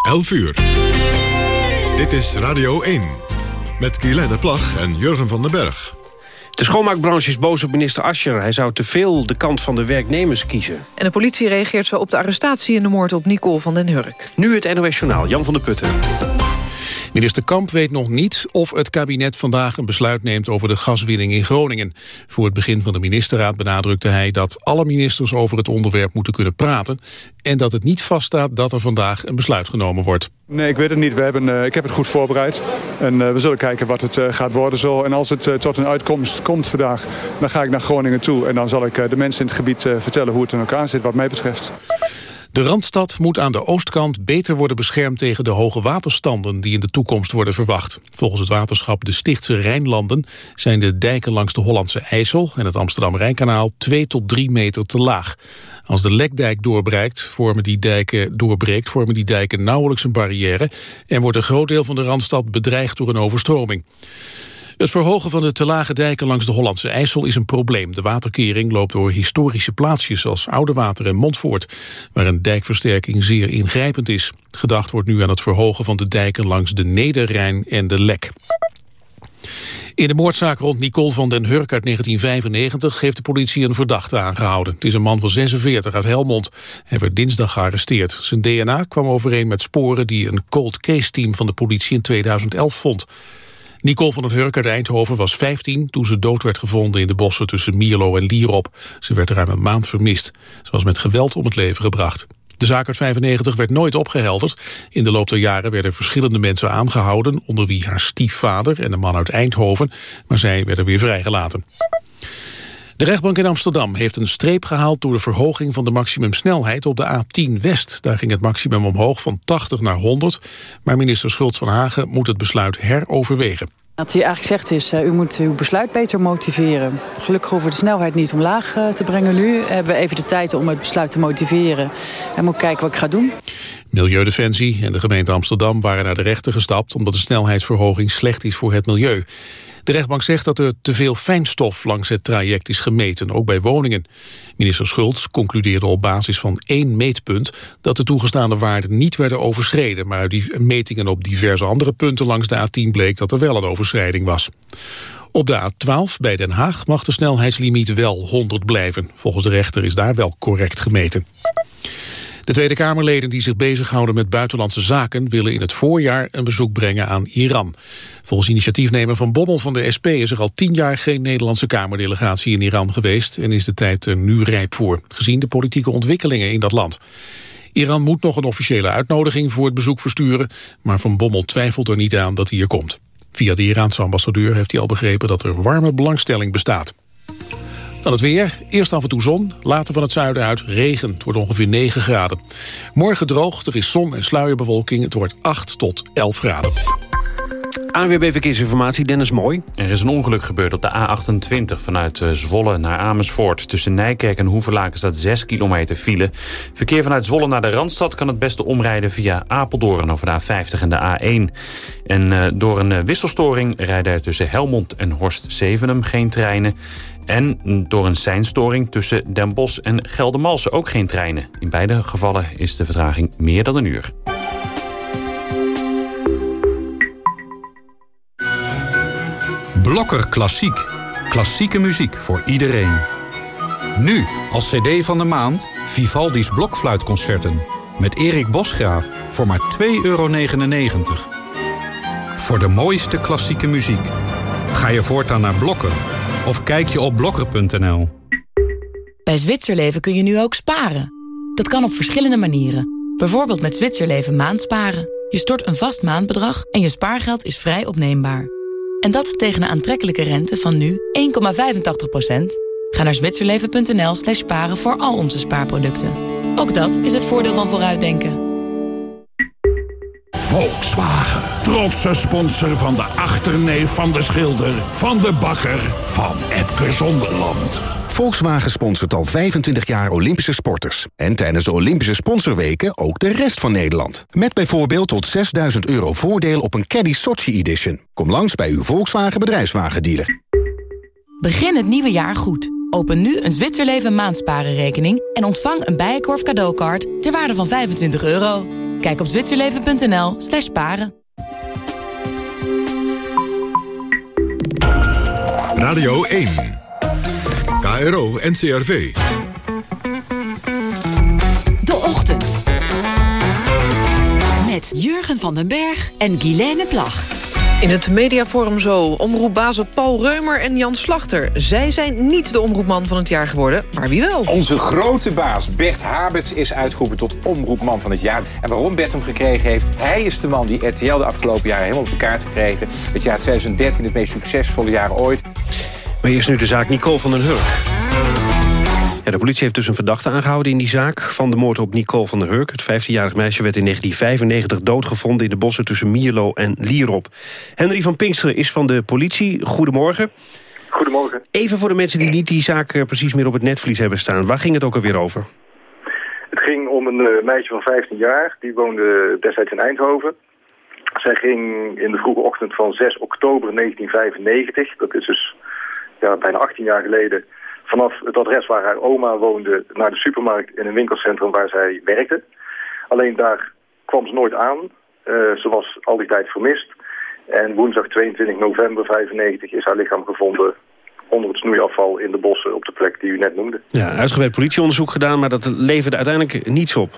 11 uur. Dit is Radio 1. Met Guylaine Plag en Jurgen van den Berg. De schoonmaakbranche is boos op minister Ascher. Hij zou te veel de kant van de werknemers kiezen. En de politie reageert zo op de arrestatie in de moord op Nicole van den Hurk. Nu het NOS Journaal, Jan van der Putten. Minister Kamp weet nog niet of het kabinet vandaag een besluit neemt over de gaswinning in Groningen. Voor het begin van de ministerraad benadrukte hij dat alle ministers over het onderwerp moeten kunnen praten en dat het niet vaststaat dat er vandaag een besluit genomen wordt. Nee, ik weet het niet. We hebben, uh, ik heb het goed voorbereid. En uh, we zullen kijken wat het uh, gaat worden zo. En als het tot een uitkomst komt vandaag, dan ga ik naar Groningen toe. En dan zal ik de mensen in het gebied vertellen hoe het in elkaar zit wat mij betreft. De Randstad moet aan de oostkant beter worden beschermd tegen de hoge waterstanden die in de toekomst worden verwacht. Volgens het waterschap de Stichtse Rijnlanden zijn de dijken langs de Hollandse IJssel en het Amsterdam-Rijnkanaal 2 tot 3 meter te laag. Als de lekdijk doorbreekt, vormen die dijken, doorbreekt, vormen die dijken nauwelijks een barrière en wordt een groot deel van de Randstad bedreigd door een overstroming. Het verhogen van de te lage dijken langs de Hollandse IJssel is een probleem. De waterkering loopt door historische plaatsjes als Oudewater en Montvoort, waar een dijkversterking zeer ingrijpend is. Gedacht wordt nu aan het verhogen van de dijken langs de Nederrijn en de Lek. In de moordzaak rond Nicole van den Hurk uit 1995 heeft de politie een verdachte aangehouden. Het is een man van 46 uit Helmond. Hij werd dinsdag gearresteerd. Zijn DNA kwam overeen met sporen die een cold case team van de politie in 2011 vond. Nicole van den Hurk uit Eindhoven was 15 toen ze dood werd gevonden in de bossen tussen Mierlo en Lierop. Ze werd ruim een maand vermist. Ze was met geweld om het leven gebracht. De zaak uit 95 werd nooit opgehelderd. In de loop der jaren werden verschillende mensen aangehouden... onder wie haar stiefvader en een man uit Eindhoven... maar zij werden weer vrijgelaten. De rechtbank in Amsterdam heeft een streep gehaald door de verhoging van de maximumsnelheid op de A10 West. Daar ging het maximum omhoog van 80 naar 100, maar minister Schultz van Hagen moet het besluit heroverwegen. Wat hij eigenlijk zegt is, uh, u moet uw besluit beter motiveren. Gelukkig hoeven we de snelheid niet omlaag uh, te brengen nu. Hebben we even de tijd om het besluit te motiveren. En moet kijken wat ik ga doen. Milieudefensie en de gemeente Amsterdam waren naar de rechter gestapt... omdat de snelheidsverhoging slecht is voor het milieu. De rechtbank zegt dat er te veel fijnstof langs het traject is gemeten, ook bij woningen. Minister Schultz concludeerde op basis van één meetpunt dat de toegestaande waarden niet werden overschreden, maar uit die metingen op diverse andere punten langs de A10 bleek dat er wel een overschrijding was. Op de A12 bij Den Haag mag de snelheidslimiet wel 100 blijven. Volgens de rechter is daar wel correct gemeten. De Tweede Kamerleden die zich bezighouden met buitenlandse zaken... willen in het voorjaar een bezoek brengen aan Iran. Volgens initiatiefnemer Van Bommel van de SP... is er al tien jaar geen Nederlandse Kamerdelegatie in Iran geweest... en is de tijd er nu rijp voor, gezien de politieke ontwikkelingen in dat land. Iran moet nog een officiële uitnodiging voor het bezoek versturen... maar Van Bommel twijfelt er niet aan dat hij er komt. Via de Iraanse ambassadeur heeft hij al begrepen dat er warme belangstelling bestaat. Dan het weer. Eerst af en toe zon, later van het zuiden uit regen. Het wordt ongeveer 9 graden. Morgen droog, er is zon en sluierbewolking. Het wordt 8 tot 11 graden. ANWB Verkeersinformatie, Dennis Mooi. Er is een ongeluk gebeurd op de A28 vanuit eh, Zwolle naar Amersfoort. Tussen Nijkerk en Hoevelaken staat 6 kilometer file. Verkeer vanuit Zwolle naar de Randstad kan het beste omrijden via Apeldoorn over de A50 en de A1. En uh, door een uh, wisselstoring rijden er tussen Helmond en Horst Zevenum geen treinen. En door een seinstoring tussen Den Bosch en Geldermalsen ook geen treinen. In beide gevallen is de vertraging meer dan een uur. Blokker Klassiek. Klassieke muziek voor iedereen. Nu, als cd van de maand, Vivaldi's Blokfluitconcerten. Met Erik Bosgraaf voor maar 2,99 euro. Voor de mooiste klassieke muziek. Ga je voortaan naar Blokker of kijk je op blokker.nl. Bij Zwitserleven kun je nu ook sparen. Dat kan op verschillende manieren. Bijvoorbeeld met Zwitserleven maandsparen. Je stort een vast maandbedrag en je spaargeld is vrij opneembaar. En dat tegen een aantrekkelijke rente van nu 1,85%. Ga naar zwitserleven.nl slash sparen voor al onze spaarproducten. Ook dat is het voordeel van vooruitdenken. Volkswagen. Trotse sponsor van de achterneef van de schilder... van de bakker van Epke Zonderland. Volkswagen sponsort al 25 jaar Olympische sporters. En tijdens de Olympische sponsorweken ook de rest van Nederland. Met bijvoorbeeld tot 6000 euro voordeel op een Caddy Sochi Edition. Kom langs bij uw Volkswagen bedrijfswagendealer. Begin het nieuwe jaar goed. Open nu een Zwitserleven maandsparenrekening... en ontvang een Bijenkorf cadeaukaart ter waarde van 25 euro. Kijk op zwitserleven.nl slash paren. Radio 1. KRO NCRV. De Ochtend. Met Jurgen van den Berg en Guilaine Plag. In het mediaforum zo, omroepbazen Paul Reumer en Jan Slachter. Zij zijn niet de omroepman van het jaar geworden, maar wie wel? Onze grote baas Bert Habets is uitgeroepen tot omroepman van het jaar. En waarom Bert hem gekregen heeft? Hij is de man die RTL de afgelopen jaren helemaal op de kaart gekregen. Het jaar 2013 het meest succesvolle jaar ooit. Maar eerst nu de zaak Nicole van den Hurk. Ja, de politie heeft dus een verdachte aangehouden in die zaak... van de moord op Nicole van der Hurk. Het 15-jarig meisje werd in 1995 doodgevonden... in de bossen tussen Mierlo en Lierop. Henry van Pinksteren is van de politie. Goedemorgen. Goedemorgen. Even voor de mensen die niet die zaak eh, precies meer op het netvlies hebben staan. Waar ging het ook alweer over? Het ging om een uh, meisje van 15 jaar. Die woonde destijds in Eindhoven. Zij ging in de vroege ochtend van 6 oktober 1995... dat is dus ja, bijna 18 jaar geleden vanaf het adres waar haar oma woonde naar de supermarkt in een winkelcentrum waar zij werkte. Alleen daar kwam ze nooit aan. Uh, ze was al die tijd vermist. En woensdag 22 november 95 is haar lichaam gevonden onder het snoeiafval in de bossen op de plek die u net noemde. Ja, uitgebreid politieonderzoek gedaan, maar dat leverde uiteindelijk niets op.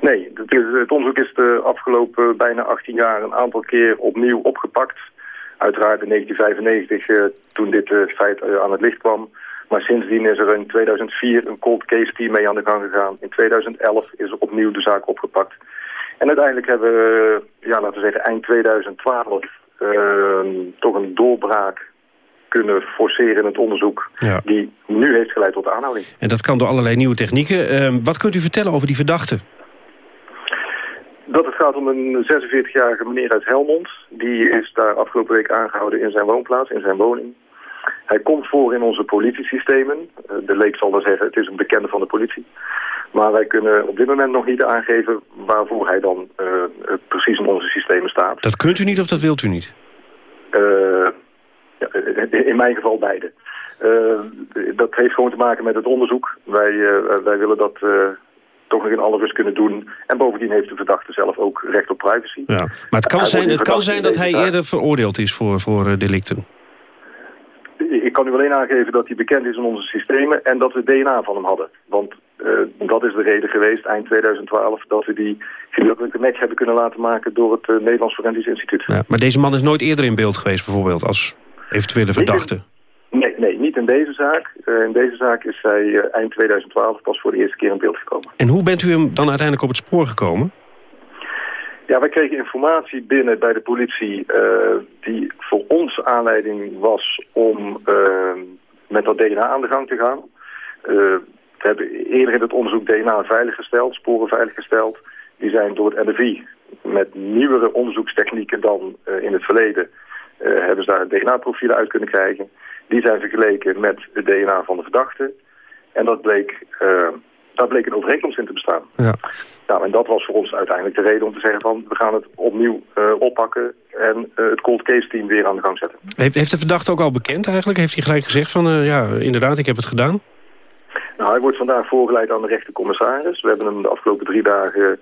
Nee, het, onderzoek is de afgelopen bijna 18 jaar een aantal keer opnieuw opgepakt. Uiteraard in 1995, uh, toen dit uh, feit aan het licht kwam. Maar sindsdien is er in 2004 een cold case team mee aan de gang gegaan. In 2011 is er opnieuw de zaak opgepakt. En uiteindelijk hebben we, ja, laten we zeggen, eind 2012 toch een doorbraak kunnen forceren in het onderzoek... Ja. die nu heeft geleid tot de aanhouding. En dat kan door allerlei nieuwe technieken. Ehm, wat kunt u vertellen over die verdachte? Dat het gaat om een 46-jarige meneer uit Helmond. Die is daar afgelopen week aangehouden in zijn woonplaats, in zijn woning. Hij komt voor in onze politiesystemen. Uh, de leek zal wel zeggen, het is een bekende van de politie. Maar wij kunnen op dit moment nog niet aangeven waarvoor hij dan uh, precies in onze systemen staat. Dat kunt u niet of dat wilt u niet? Uh, ja, in mijn geval beide. dat heeft gewoon te maken met het onderzoek. Wij, wij willen dat toch nog in alle rust kunnen doen. En bovendien heeft de verdachte zelf ook recht op privacy. Ja. Maar het kan, zijn, het kan zijn dat hij eerder veroordeeld is voor, voor delicten. Ik kan u alleen aangeven dat hij bekend is in onze systemen en dat we DNA van hem hadden. Want uh, dat is de reden geweest, eind 2012, dat we die gedeeltelijke match hebben kunnen laten maken door het uh, Nederlands Forensisch Instituut. Ja, maar deze man is nooit eerder in beeld geweest bijvoorbeeld als eventuele verdachte? Nee, nee, niet in deze zaak. Uh, in deze zaak is hij eind 2012 pas voor de eerste keer in beeld gekomen. En hoe bent u hem dan uiteindelijk op het spoor gekomen? Ja, wij kregen informatie binnen bij de politie uh, die voor ons aanleiding was om uh, met dat DNA aan de gang te gaan. Uh, we hebben eerder in het onderzoek DNA veiliggesteld, sporen veiliggesteld. Die zijn door het NFI met nieuwere onderzoekstechnieken dan in het verleden... hebben ze daar DNA-profielen uit kunnen krijgen. Die zijn vergeleken met het DNA van de verdachte. En dat bleek daar bleek een overeenkomst in te bestaan. Ja. Nou, en dat was voor ons uiteindelijk de reden om te zeggen van... we gaan het opnieuw uh, oppakken en uh, het cold case team weer aan de gang zetten. Heeft, heeft de verdachte ook al bekend eigenlijk? Heeft hij gelijk gezegd van, uh, ja, inderdaad, ik heb het gedaan? Nou, hij wordt vandaag voorgeleid aan de rechtercommissaris. We hebben hem de afgelopen drie dagen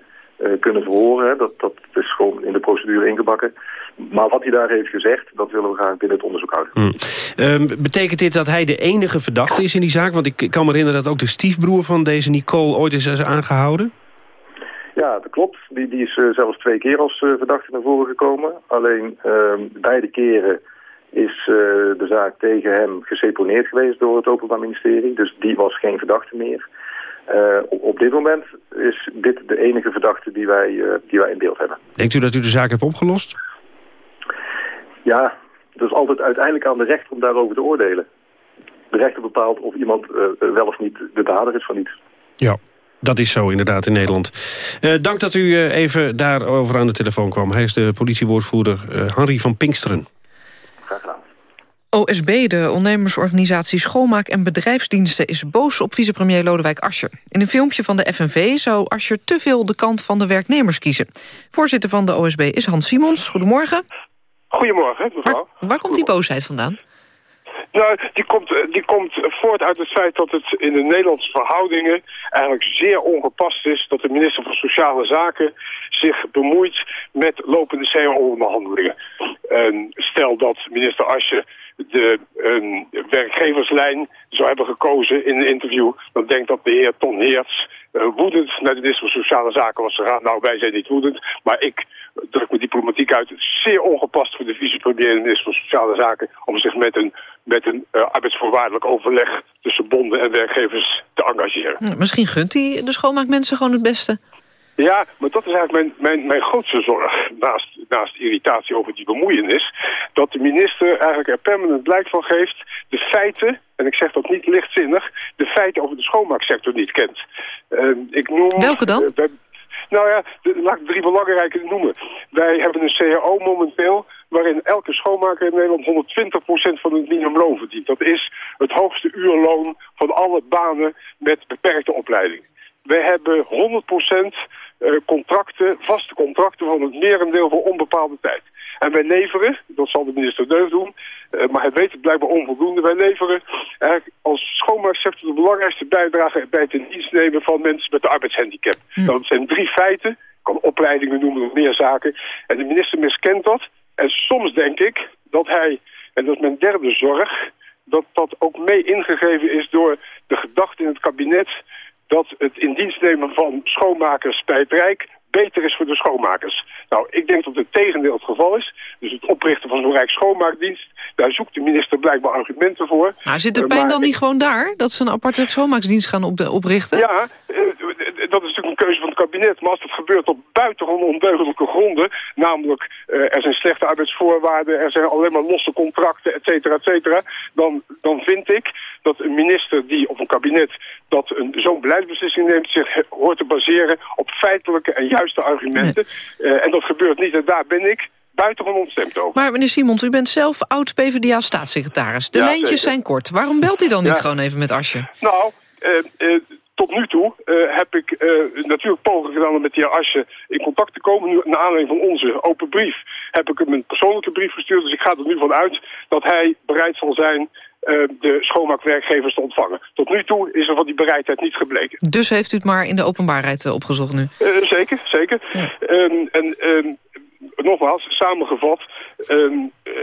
kunnen verhoren. Dat, dat is gewoon in de procedure ingebakken. Maar wat hij daar heeft gezegd, dat willen we graag binnen het onderzoek houden. Hmm. Um, betekent dit dat hij de enige verdachte is in die zaak? Want ik kan me herinneren dat ook de stiefbroer van deze Nicole ooit is aangehouden. Ja, dat klopt. Die, die is uh, zelfs twee keer als uh, verdachte naar voren gekomen. Alleen uh, beide keren is de zaak tegen hem geseponeerd geweest door het Openbaar Ministerie. Dus die was geen verdachte meer. Op, op, dit moment is dit de enige verdachte die wij, die wij in beeld hebben. Denkt u dat u de zaak hebt opgelost? Ja, dat is altijd uiteindelijk aan de rechter om daarover te oordelen. De rechter bepaalt of iemand uh, wel of niet de dader is van iets. Ja, dat is zo inderdaad in Nederland. Dank dat u even daarover aan de telefoon kwam. Hij is de politiewoordvoerder Henry van Pinksteren. OSB, de ondernemersorganisatie Schoonmaak en Bedrijfsdiensten... is boos op vicepremier Lodewijk Asscher. In een filmpje van de FNV zou Asscher te veel de kant van de werknemers kiezen. Voorzitter van de OSB is Hans Simons. Goedemorgen. Goedemorgen, mevrouw. Waar, waar komt die boosheid vandaan? Nou, die komt, die komt voort uit het feit dat het in de Nederlandse verhoudingen eigenlijk zeer ongepast is dat de minister van Sociale Zaken zich bemoeit met lopende CAO-onderhandelingen. stel dat minister Asje de werkgeverslijn zou hebben gekozen in een interview... dan denk dat de heer Ton Heerts woedend naar de minister van Sociale Zaken was gegaan. Nou, wij zijn niet woedend, maar ik druk me diplomatiek uit. Zeer ongepast voor de vicepremier en minister van Sociale Zaken... om zich met een, met een uh, arbeidsvoorwaardelijk overleg tussen bonden en werkgevers te engageren. Misschien gunt hij de schoonmaakmensen gewoon het beste. Ja, maar dat is eigenlijk mijn, mijn, mijn grootste zorg, naast, naast irritatie over die bemoeienis, dat de minister eigenlijk er permanent blijk van geeft de feiten, en ik zeg dat niet lichtzinnig, de feiten over de schoonmaaksector niet kent. Uh, ik noem, Welke dan? Uh, nou ja, de, laat ik drie belangrijke noemen. Wij hebben een CAO momenteel waarin elke schoonmaker in Nederland 120% van het minimumloon verdient. Dat is het hoogste uurloon van alle banen met beperkte opleiding. We hebben 100% uh, contracten, vaste contracten van het merendeel voor onbepaalde tijd. En wij leveren, dat zal de minister Deuf doen, uh, maar hij weet het blijkbaar onvoldoende, wij leveren eigenlijk als schoonmaaksector de belangrijkste bijdrage bij het in dienst nemen van mensen met een arbeidshandicap. Hm. Dat zijn drie feiten, ik kan opleidingen noemen, nog meer zaken. En de minister miskent dat. En soms denk ik dat hij, en dat is mijn derde zorg, dat dat ook mee ingegeven is door de gedachte in het kabinet dat het in dienst nemen van schoonmakers bij het Rijk beter is voor de schoonmakers. Nou, ik denk dat het tegendeel het geval is. Dus het oprichten van zo'n Rijk schoonmaakdienst, daar zoekt de minister blijkbaar argumenten voor. Maar zit de pijn dan niet gewoon daar, dat ze een aparte schoonmaaksdienst gaan op oprichten? Ja, uh, dat is natuurlijk een keuze van het kabinet. Maar als dat gebeurt op buitengewoon ondeugelijke gronden... namelijk uh, er zijn slechte arbeidsvoorwaarden... er zijn alleen maar losse contracten, et cetera, et cetera... Dan, dan vind ik dat een minister die of een kabinet... dat zo'n beleidsbeslissing neemt... zich hoort te baseren op feitelijke en juiste argumenten. Nee. Uh, en dat gebeurt niet en daar ben ik buitengewoon ontstemd over. Maar meneer Simons, u bent zelf oud-PVDA-staatssecretaris. De ja, lijntjes zeker. zijn kort. Waarom belt u dan niet gewoon even met Asje? Nou, eh, eh, tot nu toe eh, heb ik eh, natuurlijk pogingen gedaan om met de heer Asje in contact te komen. Nu, naar aanleiding van onze open brief heb ik hem een persoonlijke brief gestuurd. Dus ik ga er nu van uit dat hij bereid zal zijn eh, de schoonmaakwerkgevers te ontvangen. Tot nu toe is er van die bereidheid niet gebleken. Dus heeft u het maar in de openbaarheid opgezocht nu? Zeker, zeker. Ehm, en ehm, nogmaals, samengevat, ehm, eh,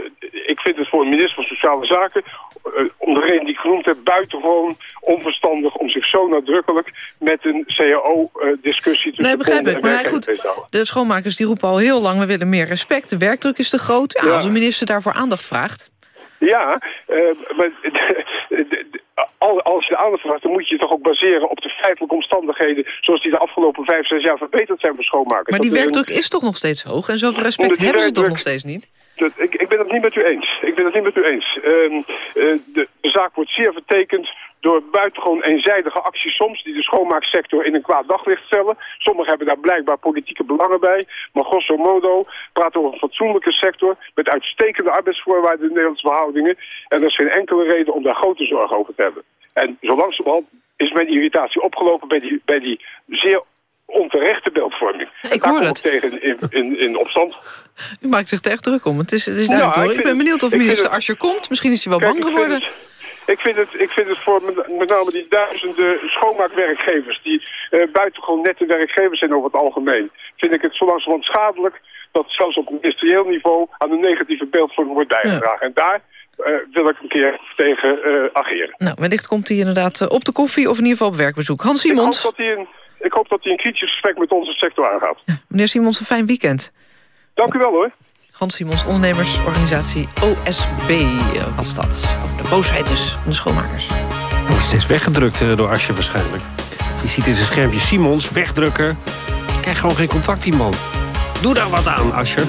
ik vind het voor een minister van Sociale Zaken, eh, om de reden die ik genoemd heb, buitengewoon onverstandig om zich zo nadrukkelijk met een CAO-discussie tussen Nee, begrijp ik. Maar goed, te de schoonmakers die roepen al heel lang... we willen meer respect, de werkdruk is te groot. Ja, Ja. Als een minister daarvoor aandacht vraagt... Ja, eh, maar als je de aandacht vraagt, dan moet je je toch ook baseren op de feitelijke omstandigheden zoals die de afgelopen vijf, zes jaar verbeterd zijn voor schoonmakers. Maar die Dat is een- werkdruk is toch nog steeds hoog? En zoveel respect hebben ze toch nog steeds niet? Dat, ik, ik ben het niet met u eens. Ik ben het niet met u eens. Ehm, eh, de, de zaak wordt zeer vertekend door buitengewoon eenzijdige acties soms... die de schoonmaaksector in een kwaad daglicht stellen. Sommigen hebben daar blijkbaar politieke belangen bij. Maar grosso modo praten we over een fatsoenlijke sector... met uitstekende arbeidsvoorwaarden in de Nederlandse verhoudingen. En er is geen enkele reden om daar grote zorg over te hebben. En zo langzamerhand is mijn irritatie opgelopen bij die, bij die zeer onterechte beeldvorming. Ik Daar hoor het. tegen in, in, in opstand. U maakt zich er echt druk om. Het is, het is duidelijk hoor. ik ben benieuwd of minister Ascher komt. Misschien is hij wel Kijk, bang geworden. Ik vind, het, ik vind het voor met, name die duizenden schoonmaakwerkgevers... die eh, buitengewoon nette werkgevers zijn over het algemeen... vind ik het zo langzamerhand schadelijk... dat zelfs op ministerieel niveau aan een negatieve beeldvorming wordt bijgedragen. En daar eh, wil ik een keer tegen eh, ageren. Nou, wellicht komt hij inderdaad op de koffie of in ieder geval op werkbezoek. Hans Ik hoop, Simons, dat hij een, ik hoop dat hij een kritisch gesprek met onze sector aangaat. meneer Simons, een fijn weekend. Dank u wel hoor. Hans Simons, ondernemersorganisatie OSB eh, was dat. Over de boosheid dus van de schoonmakers. Wordt steeds weggedrukt eh, door Asje waarschijnlijk. Je ziet in zijn schermpje Simons, wegdrukken. Krijg gewoon geen contact, die man. Doe daar wat aan, Asje.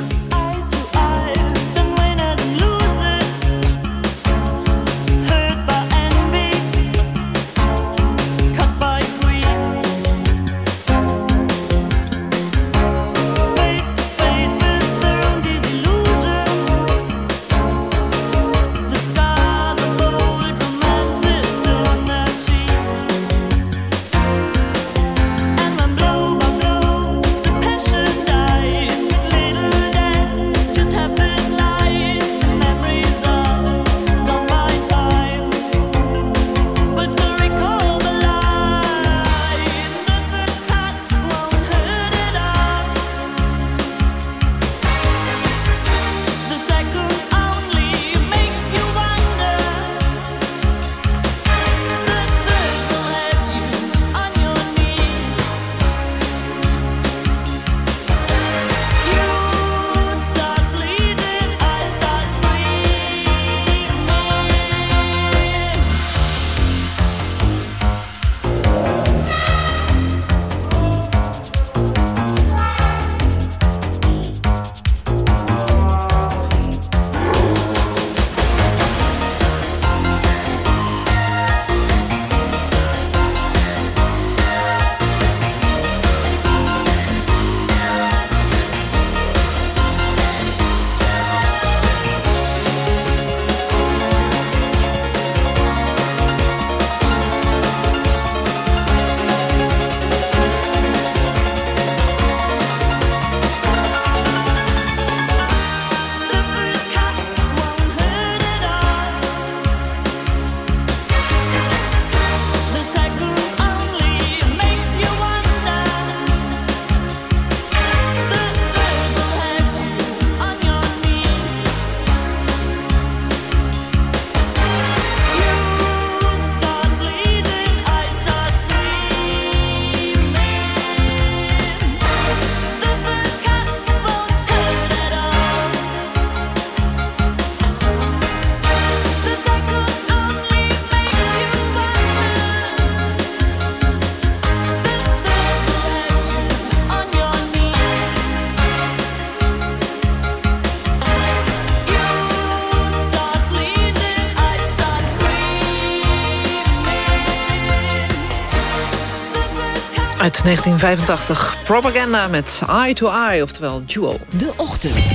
Uit 1985. Propaganda met Eye to Eye, oftewel Jewel. De Ochtend.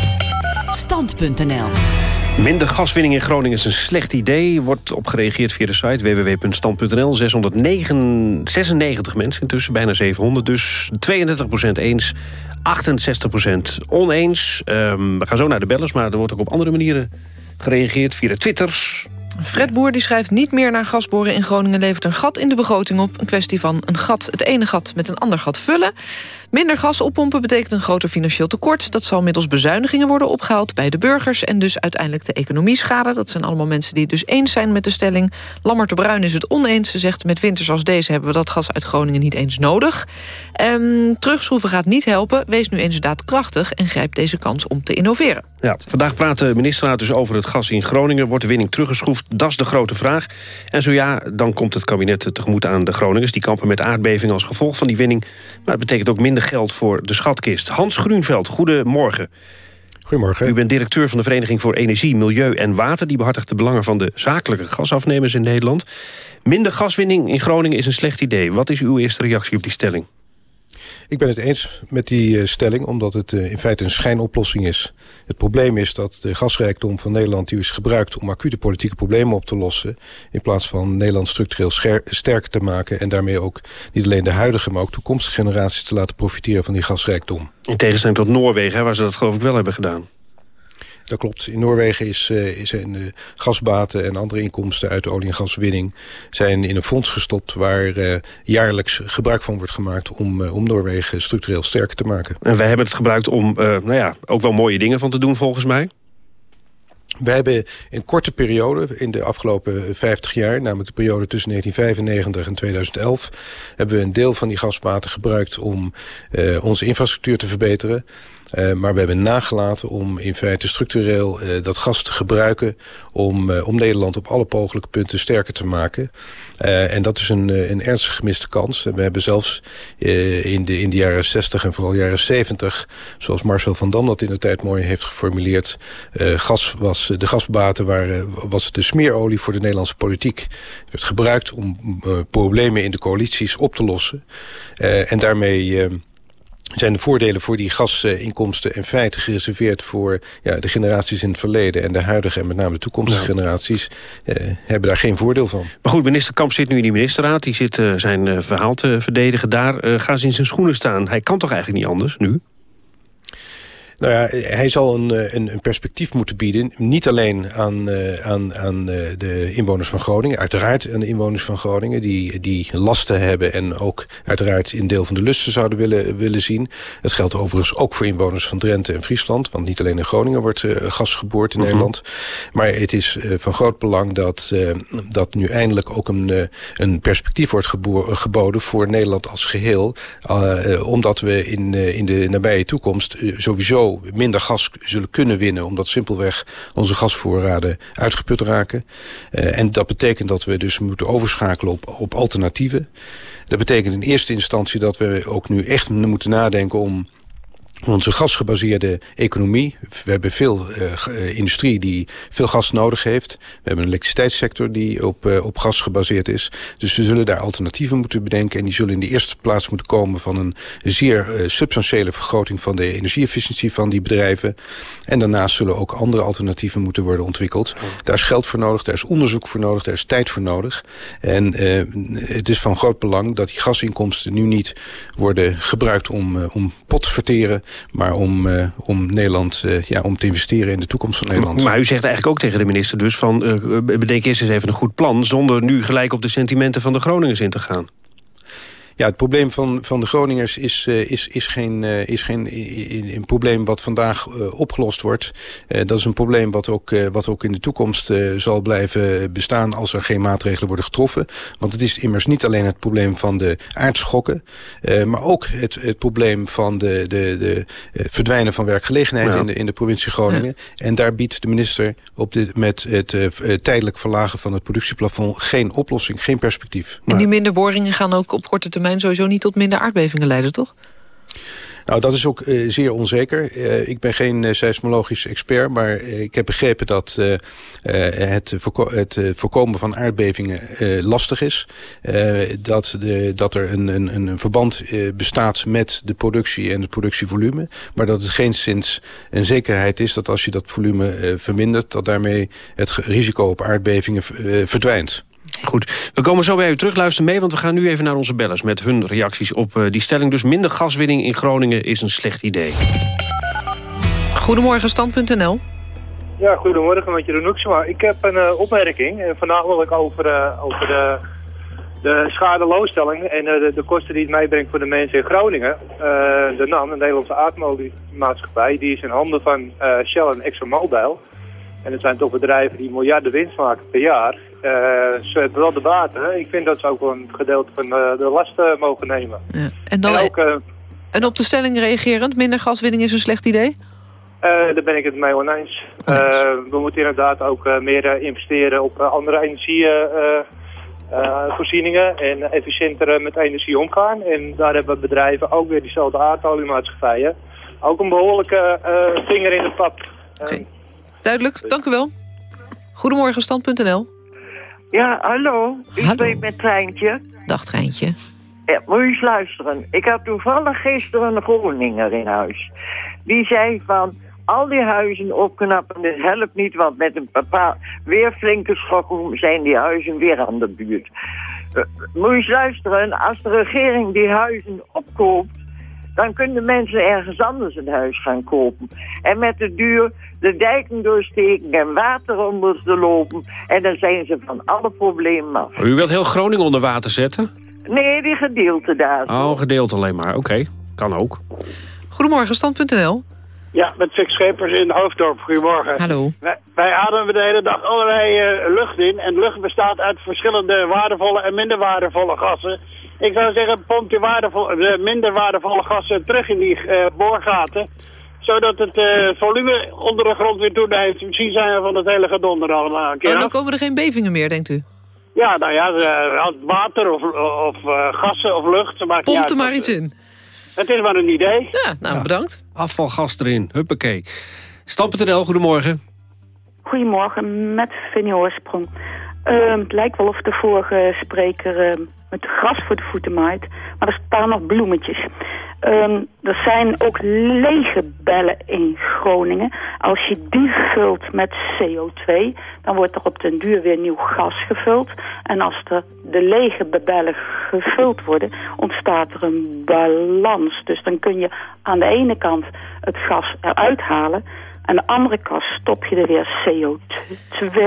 Stand.nl Minder gaswinning in Groningen is een slecht idee. Wordt op gereageerd via de site www.stand.nl. 696 mensen intussen, bijna 700. Dus 32% eens, 68% oneens. Um, we gaan zo naar de bellers, maar er wordt ook op andere manieren gereageerd. Via de twitters, Fred Boer die schrijft niet meer naar gasboren in Groningen... levert een gat in de begroting op. Een kwestie van een gat, het ene gat met een ander gat vullen. Minder gas oppompen betekent een groter financieel tekort. Dat zal middels bezuinigingen worden opgehaald bij de burgers... en dus uiteindelijk de economie schade. Dat zijn allemaal mensen die dus eens zijn met de stelling. Lammert de Bruin is het oneens. Ze zegt met winters als deze hebben we dat gas uit Groningen niet eens nodig. Um, terugschroeven gaat niet helpen. Wees nu eens daadkrachtig en grijp deze kans om te innoveren. Ja, vandaag praat de ministerraad dus over het gas in Groningen. Wordt de winning teruggeschroefd? Dat is de grote vraag. En zo ja, dan komt het kabinet tegemoet aan de Groningers. Die kampen met aardbeving als gevolg van die winning. Maar het betekent ook minder geld voor de schatkist. Hans Groenveld, goedemorgen. Goedemorgen. U bent directeur van de Vereniging voor Energie, Milieu en Water. Die behartigt de belangen van de zakelijke gasafnemers in Nederland. Minder gaswinning in Groningen is een slecht idee. Wat is uw eerste reactie op die stelling? Ik ben het eens met die uh, stelling, omdat het uh, in feite een schijnoplossing is. Het probleem is dat de gasrijkdom van Nederland die is gebruikt om acute politieke problemen op te lossen. In plaats van Nederland structureel sterker te maken en daarmee ook niet alleen de huidige, maar ook toekomstige generaties te laten profiteren van die gasrijkdom. In tegenstelling tot Noorwegen, waar ze dat geloof ik wel hebben gedaan. Dat klopt. In Noorwegen is, uh, zijn de gasbaten en andere inkomsten uit de olie- en gaswinning... zijn in een fonds gestopt waar uh, jaarlijks gebruik van wordt gemaakt... om, uh, om Noorwegen structureel sterker te maken. En wij hebben het gebruikt om nou ja, ook wel mooie dingen van te doen volgens mij. We hebben in korte periode, in de afgelopen 50 jaar... namelijk de periode tussen 1995 en 2011... hebben we een deel van die gasbaten gebruikt om onze infrastructuur te verbeteren. Uh, maar we hebben nagelaten om in feite structureel uh, dat gas te gebruiken... om, uh, om Nederland op alle mogelijke punten sterker te maken. en dat is een, een ernstig gemiste kans. We hebben zelfs in, de, in de jaren 60 en vooral jaren 70... zoals Marcel van Dam dat in de tijd mooi heeft geformuleerd... gas was, de gasbaten waren, was de smeerolie voor de Nederlandse politiek. Het werd gebruikt om problemen in de coalities op te lossen. en daarmee zijn de voordelen voor die gasinkomsten in feite gereserveerd voor ja, de generaties in het verleden. En de huidige en met name de toekomstige generaties eh, hebben daar geen voordeel van. Maar goed, minister Kamp zit nu in die ministerraad. Die zit uh, zijn uh, verhaal te verdedigen daar. Uh, gaan ze in zijn schoenen staan. Hij kan toch eigenlijk niet anders nu? Nou ja, hij zal een, een, een, perspectief moeten bieden. Niet alleen aan, uh, aan, aan uh, de inwoners van Groningen. Uiteraard aan de inwoners van Groningen. Die, die lasten hebben en ook uiteraard in deel van de lusten zouden willen, willen zien. Dat geldt overigens ook voor inwoners van Drenthe en Friesland. Want niet alleen in Groningen wordt uh, gas geboord in uh -huh. Nederland. Maar het is van groot belang dat, dat nu eindelijk ook een, een perspectief wordt geboden voor Nederland als geheel. omdat we in, in de nabije toekomst sowieso minder gas zullen kunnen winnen... omdat simpelweg onze gasvoorraden uitgeput raken. Uh, en dat betekent dat we dus moeten overschakelen op, op alternatieven. Dat betekent in eerste instantie dat we ook nu echt moeten nadenken om onze gasgebaseerde economie. We hebben veel uh, industrie die veel gas nodig heeft. We hebben een elektriciteitssector die op, uh, op gas gebaseerd is. Dus we zullen daar alternatieven moeten bedenken. En die zullen in de eerste plaats moeten komen van een zeer uh, substantiële vergroting van de energieefficiëntie van die bedrijven. En daarnaast zullen ook andere alternatieven moeten worden ontwikkeld. Daar is geld voor nodig, daar is onderzoek voor nodig, daar is tijd voor nodig. En het is van groot belang dat die gasinkomsten nu niet worden gebruikt om, om pot te verteren maar om, uh, om Nederland uh, ja, om te investeren in de toekomst van Nederland. Maar, u zegt eigenlijk ook tegen de minister dus van uh, bedenk eerst eens even een goed plan zonder nu gelijk op de sentimenten van de Groningers in te gaan. Ja, het probleem van, van de Groningers is, uh, is, is geen, uh, is geen een probleem wat vandaag uh, opgelost wordt. dat is een probleem wat ook, wat ook in de toekomst zal blijven bestaan als er geen maatregelen worden getroffen. Want het is immers niet alleen het probleem van de aardschokken, maar ook het, het probleem van de, de, de verdwijnen van werkgelegenheid ja. in, de, in de provincie Groningen. Ja. En daar biedt de minister op dit, met het tijdelijk verlagen van het productieplafond geen oplossing, geen perspectief. En die minder boringen gaan ook op korte termijn sowieso niet tot minder aardbevingen leiden, toch? Nou, dat is ook uh, zeer onzeker. Uh, ik ben geen uh, seismologisch expert, maar ik heb begrepen dat het, het voorkomen van aardbevingen lastig is. dat, de, dat er een, een, een verband bestaat met de productie en het productievolume. Maar dat het geen sinds een zekerheid is dat als je dat volume vermindert... dat daarmee het risico op aardbevingen verdwijnt. Goed, we komen zo bij u terug. Luister mee, want we gaan nu even naar onze bellers... met hun reacties op uh, die stelling. Dus minder gaswinning in Groningen is een slecht idee. Goedemorgen, stand.nl. Ja, goedemorgen met Jeroen Hoeksema. Ik heb een uh, opmerking. En vandaag wil ik over, uh, over de, de schadeloosstelling... en de, de, kosten die het meebrengt voor de mensen in Groningen. de NAM, de Nederlandse aardmaatschappij... die is in handen van Shell en ExxonMobil... En het zijn toch bedrijven die miljarden winst maken per jaar. Uh, ze hebben wel de baten. Ik vind dat ze ook wel een gedeelte van de, de lasten mogen nemen. Ja. En, dan, en, ook, uh, en op de stelling reagerend, minder gaswinning is een slecht idee? Uh, daar ben ik het mee oneens. we moeten inderdaad ook meer investeren op andere energievoorzieningen en efficiënter met energie omgaan. En daar hebben bedrijven, ook weer diezelfde aardoliemaatschappijen, ook een behoorlijke vinger in de pap. Okay. Duidelijk, dank u wel. Goedemorgen, stand.nl. Ja, hallo. U spreekt met Treintje. Dag, Treintje. Ja, moet je eens luisteren. Ik had toevallig gisteren een Groninger in huis. Die zei van, al die huizen opknappen, dat helpt niet... want met een paar weer flinke schokken zijn die huizen weer aan de buurt. Uh, moet je eens luisteren, als de regering die huizen opkoopt dan kunnen mensen ergens anders een huis gaan kopen. En met de duur de dijken doorsteken en water onder te lopen. En dan zijn ze van alle problemen af. U wilt heel Groningen onder water zetten? Nee, die gedeelte daar. Oh, gedeelte alleen maar. Oké, kan ook. Goedemorgen, stand.nl. Ja, met Fix Schepers in Hoofddorp. Goedemorgen. Hallo. Wij, wij ademen de hele dag allerlei uh, lucht in. En lucht bestaat uit verschillende waardevolle en minder waardevolle gassen. Ik zou zeggen, pomp die waardevol, de minder waardevolle gassen terug in die uh, boorgaten. Zodat het uh, volume onder de grond weer toeneemt. Misschien zijn we van het hele gedonder allemaal een keer Oh, dan komen er geen bevingen meer, denkt u? Ja, nou ja, uh, water of, of gassen of lucht. Maakt Pompt er maar iets in. Het is maar een idee. Ja, nou bedankt. Afvalgas erin, huppakee. Stam.nl, goedemorgen. Goedemorgen, met Vinnie Oorsprong. Uh, het lijkt wel of de vorige spreker uh, met gras voor de voeten maait. Maar er staan nog bloemetjes. Um, er zijn ook lege bellen in Groningen. Als je die vult met CO2, dan wordt er op den duur weer nieuw gas gevuld. En als er de lege bellen gevuld worden, ontstaat er een balans. Dus dan kun je aan de ene kant het gas eruit halen... Aan de andere kant stop je er weer CO2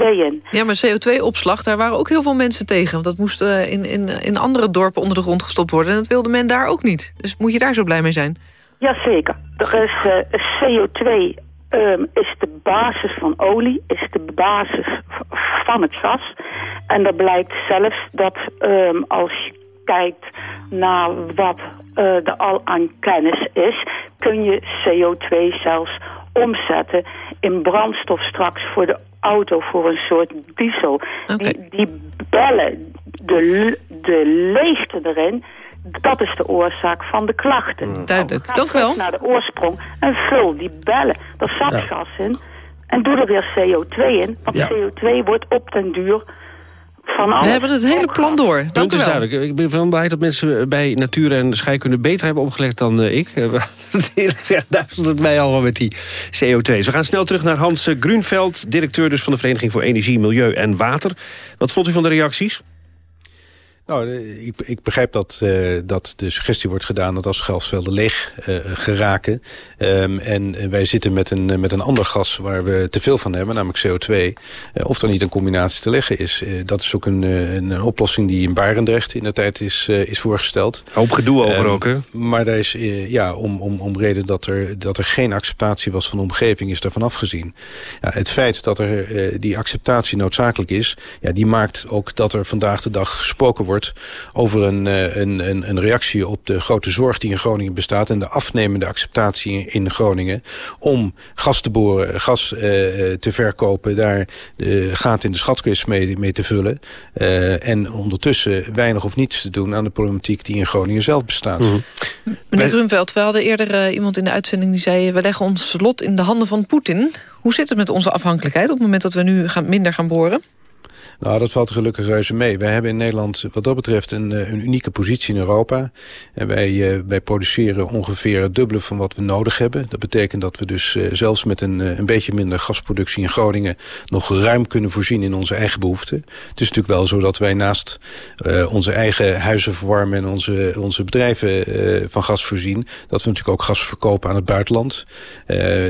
in. Ja, maar CO2-opslag, daar waren ook heel veel mensen tegen. Want dat moest uh, in, in, in andere dorpen onder de grond gestopt worden. En dat wilde men daar ook niet. Dus moet je daar zo blij mee zijn? Jazeker. Er is uh, CO2 um, is de basis van olie, is de basis van het gas. En dat blijkt zelfs dat um, als je kijkt naar wat uh, er al aan kennis is... kun je CO2 zelfs omzetten in brandstof straks voor de auto voor een soort diesel. Die, die bellen, de, de leegte erin, dat is de oorzaak van de klachten. Mm. Duidelijk, dank wel. naar de oorsprong en vul die bellen, daar zat gas in. En doe er weer CO2 in, want ja. CO2 wordt op den duur we hebben het hele plan door. Dank Punt is duidelijk. Ik ben van blij dat mensen bij natuur en scheikunde beter hebben opgelegd dan uh, ik. Eerlijk gezegd duizelt het mij al met die CO2's. We gaan snel terug naar Hans Grunveld, directeur dus van de Vereniging voor Energie, Milieu en Water. Wat vond u van de reacties? Nou, ik, ik begrijp dat, uh, dat de suggestie wordt gedaan dat als gasvelden leeg uh, geraken... Um, en wij zitten met een, met een ander gas waar we te veel van hebben, namelijk CO2... Uh, of er niet een combinatie te leggen is. dat is ook een, een, een, oplossing die in Barendrecht in de tijd is, is voorgesteld. Hoop gedoe over um, ook, hè? Maar daar is, ja, om, om, om reden dat er, dat er geen acceptatie was van de omgeving is daarvan afgezien. Ja, het feit dat er die acceptatie noodzakelijk is... Ja, die maakt ook dat er vandaag de dag gesproken wordt wordt... over een, een, een, een reactie op de grote zorg die in Groningen bestaat... en de afnemende acceptatie in Groningen... om gas te boren, gas te verkopen... daar de gaten in de schatkist mee, mee te vullen... en ondertussen weinig of niets te doen aan de problematiek die in Groningen zelf bestaat. Mhm. Meneer Grunveld, we hadden eerder iemand in de uitzending die zei... we leggen ons lot in de handen van Poetin. Hoe zit het met onze afhankelijkheid op het moment dat we nu gaan, minder gaan boren? Nou, dat valt gelukkig reuze mee. Wij hebben in Nederland wat dat betreft een, eh, een unieke positie in Europa. En wij, uh, wij produceren ongeveer het dubbele van wat we nodig hebben. Dat betekent dat we dus uh, zelfs met een, een beetje minder gasproductie in Groningen... nog ruim kunnen voorzien in onze eigen behoeften. Het is natuurlijk wel zo dat wij naast onze eigen huizen verwarmen... en onze, onze bedrijven van gas voorzien... dat we natuurlijk ook gas verkopen aan het buitenland.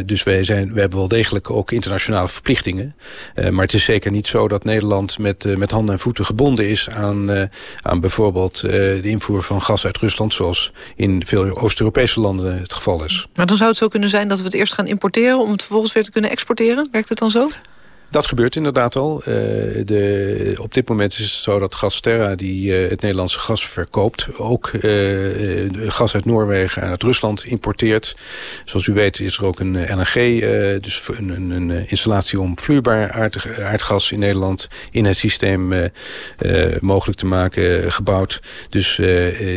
dus wij, zijn, we hebben wel degelijk ook internationale verplichtingen. maar het is zeker niet zo dat Nederland met, uh, met handen en voeten gebonden is aan, uh, aan bijvoorbeeld uh, de invoer van gas uit Rusland... zoals in veel Oost-Europese landen het geval is. Maar dan zou het zo kunnen zijn dat we het eerst gaan importeren... om het vervolgens weer te kunnen exporteren? Werkt het dan zo? Dat gebeurt inderdaad al. Uh, de, op dit moment is het zo dat Gasterra, die uh, het Nederlandse gas verkoopt... ook uh, gas uit Noorwegen en uit Rusland importeert. Zoals u weet is er ook een LNG, dus een, een, een, installatie om vloeibaar aard, aardgas in Nederland... in het systeem mogelijk te maken gebouwd. Dus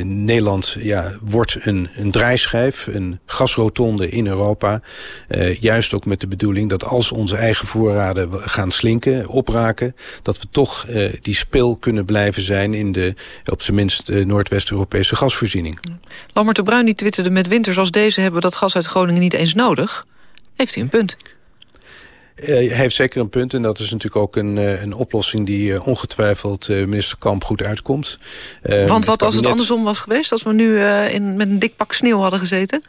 Nederland ja, wordt een, een draaischijf, een gasrotonde in Europa. juist ook met de bedoeling dat als onze eigen voorraden gaan slinken, opraken... dat we toch uh, die speel kunnen blijven zijn... in de op zijn minst uh, Noordwest-Europese gasvoorziening. Lammert de Bruin die twitterde met winters als deze... hebben we dat gas uit Groningen niet eens nodig. Heeft hij een punt? Uh, hij heeft zeker een punt en dat is natuurlijk ook een, uh, een oplossing die uh, ongetwijfeld minister Kamp goed uitkomt. Want wat kabinet... als het andersom was geweest? Als we nu in, met een dik pak sneeuw hadden gezeten?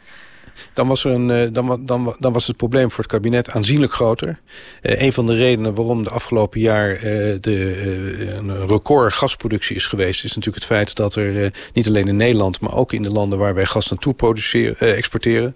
Dan was, er een, eh, dan, dan, dan was het probleem voor het kabinet aanzienlijk groter. Uh, een van de redenen waarom de afgelopen jaar uh, de, een record gasproductie is geweest... is natuurlijk het feit dat er niet alleen in Nederland... maar ook in de landen waar wij gas naartoe produceren, exporteren...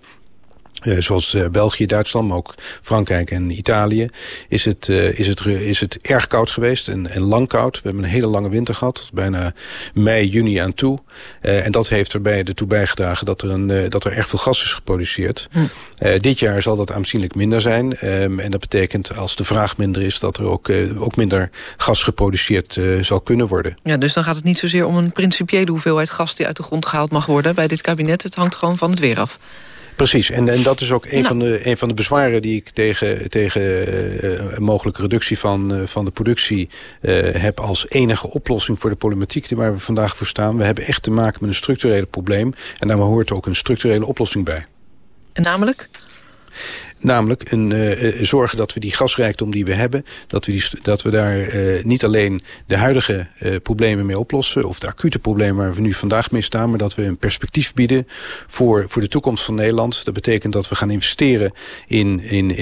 Uh, zoals uh, België, Duitsland, maar ook Frankrijk en Italië... is het, uh, is het, is het erg koud geweest en, en lang koud. We hebben een hele lange winter gehad, bijna mei, juni aan toe. en dat heeft erbij ertoe bijgedragen dat er, een, dat er erg veel gas is geproduceerd. Hm. dit jaar zal dat aanzienlijk minder zijn. Um, en dat betekent als de vraag minder is... dat er ook, ook minder gas geproduceerd zal kunnen worden. Ja, dus dan gaat het niet zozeer om een principiële hoeveelheid gas... die uit de grond gehaald mag worden bij dit kabinet. Het hangt gewoon van het weer af. Precies, en, en dat is ook een, nou. van de, een van de bezwaren die ik tegen, tegen uh, een mogelijke reductie van, uh, van de productie uh, heb als enige oplossing voor de problematiek waar we vandaag voor staan. We hebben echt te maken met een structurele probleem en daar hoort ook een structurele oplossing bij. En namelijk? Namelijk een, uh, zorgen dat we die gasrijkdom die we hebben... dat we, die, dat we daar uh, niet alleen de huidige problemen mee oplossen... of de acute problemen waar we nu vandaag mee staan... maar dat we een perspectief bieden voor, voor de toekomst van Nederland. Dat betekent dat we gaan investeren in, in,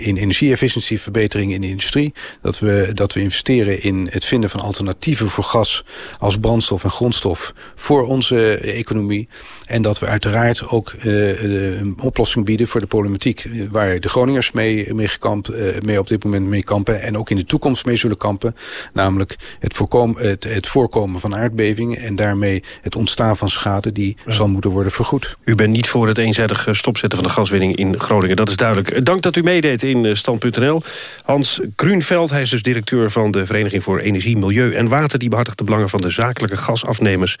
in energie-efficiëntieverbetering in de industrie. Dat we, dat we investeren in het vinden van alternatieven voor gas... als brandstof en grondstof voor onze economie. En dat we uiteraard ook een oplossing bieden voor de problematiek waar de Groningers mee, mee, gekamp, uh, mee op dit moment mee kampen... en ook in de toekomst mee zullen kampen. Namelijk het, voorkomen, het, het voorkomen van aardbevingen... en daarmee het ontstaan van schade die ja. zal moeten worden vergoed. U bent niet voor het eenzijdig stopzetten van de gaswinning in Groningen. Dat is duidelijk. Dank dat u meedeed in eh, Stand.nl. Hans Grunveld, hij is dus directeur van de Vereniging voor Energie, Milieu en Water... die behartigt de belangen van de zakelijke gasafnemers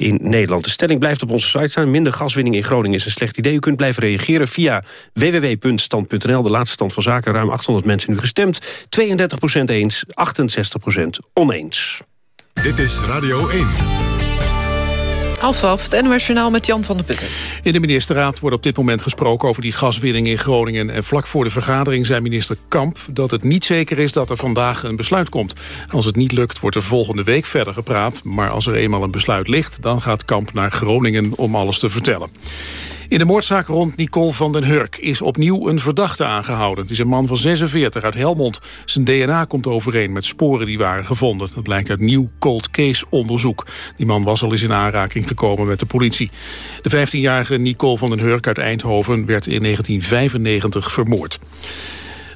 in Nederland. De stelling blijft op onze site staan. Minder gaswinning in Groningen is een slecht idee. U kunt blijven reageren via www.stand.nl. De laatste stand van zaken. Ruim 800 mensen nu gestemd. 32% eens, 68% oneens. Dit is Radio 1. Half twaalf, het NOS met Jan van der Putten. In de ministerraad wordt op dit moment gesproken over die gaswinning in Groningen. En vlak voor de vergadering zei minister Kamp dat het niet zeker is dat er vandaag een besluit komt. Als het niet lukt wordt er volgende week verder gepraat. Maar als er eenmaal een besluit ligt, dan gaat Kamp naar Groningen om alles te vertellen. In de moordzaak rond Nicole van den Hurk is opnieuw een verdachte aangehouden. Het is een man van 46 uit Helmond. Zijn DNA komt overeen met sporen die waren gevonden. Dat blijkt uit nieuw cold case onderzoek. Die man was al eens in aanraking gekomen met de politie. De 15-jarige Nicole van den Hurk uit Eindhoven werd in 1995 vermoord.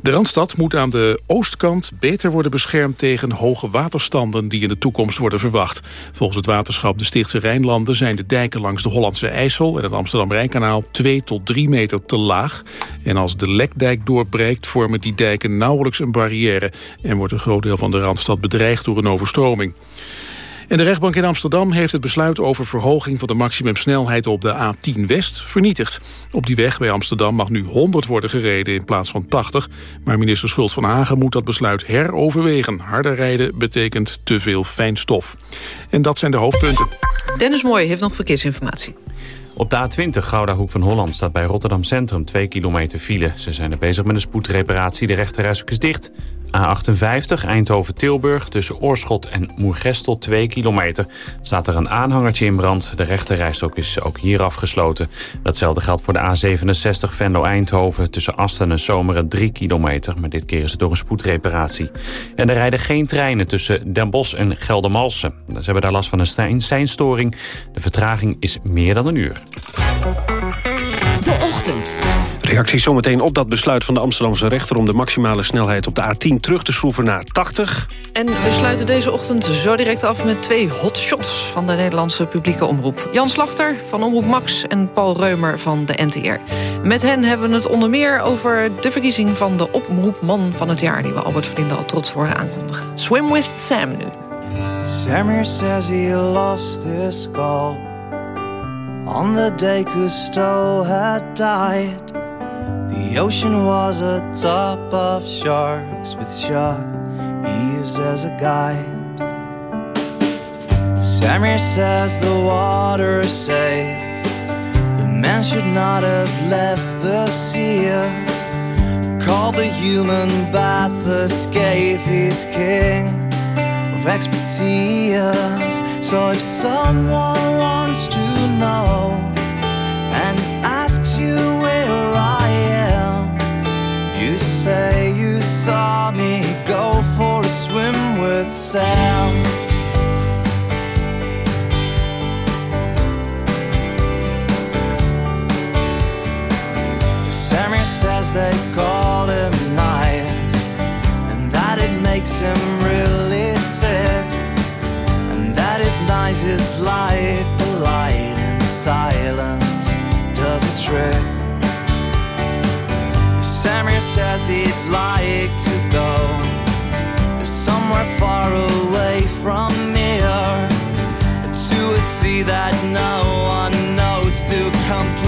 De Randstad moet aan de oostkant beter worden beschermd tegen hoge waterstanden die in de toekomst worden verwacht. Volgens het waterschap de Stichtse Rijnlanden zijn de dijken langs de Hollandse IJssel en het Amsterdam-Rijnkanaal 2 tot 3 meter te laag. En als de Lekdijk doorbreekt vormen die dijken nauwelijks een barrière en wordt een groot deel van de Randstad bedreigd door een overstroming. En de rechtbank in Amsterdam heeft het besluit over verhoging van de maximumsnelheid op de A10 West vernietigd. Op die weg bij Amsterdam mag nu 100 worden gereden in plaats van 80. Maar minister Schultz van Hagen moet dat besluit heroverwegen. Harder rijden betekent te veel fijnstof. En dat zijn de hoofdpunten. Dennis Mooi heeft nog verkeersinformatie. Op de A20 Gouda Hoek van Holland staat bij Rotterdam Centrum 2 kilometer file. Ze zijn er bezig met een spoedreparatie. De rechterrijstok is dicht. A58 Eindhoven-Tilburg tussen Oorschot en Moergestel 2 kilometer. Staat er een aanhangertje in brand. De rechterrijstok is ook hier afgesloten. Datzelfde geldt voor de A67 Venlo-Eindhoven tussen Asten en Zomeren 3 kilometer. Maar dit keer is het door een spoedreparatie. En er rijden geen treinen tussen Den Bosch en Geldermalsen. Ze hebben daar last van een seinstoring. De vertraging is meer dan een uur. De Ochtend. Reacties zometeen op dat besluit van de Amsterdamse rechter... om de maximale snelheid op de A10 terug te schroeven naar 80. En we sluiten deze ochtend zo direct af met twee hotshots... van de Nederlandse publieke omroep. Jan Slachter van Omroep Max en Paul Reumer van de NTR. Met hen hebben we het onder meer over de verkiezing... van de Omroepman van het jaar... die we Albert Verlinde al trots horen aankondigen. Swim with Sam nu. Samir says he lost his skull On the day Cousteau had died The ocean was a top of sharks with shark eaves as a guide. Samir says the water is safe. The man should not have left the seas. Call the human bath escape. He's king of expertise. So if someone wants to know Sam. Samir says they call him nice, and that it makes him really sick, and that his nice is like the light and silence does a trick. Samir says he'd like to far away from here to a sea that no one knows to completely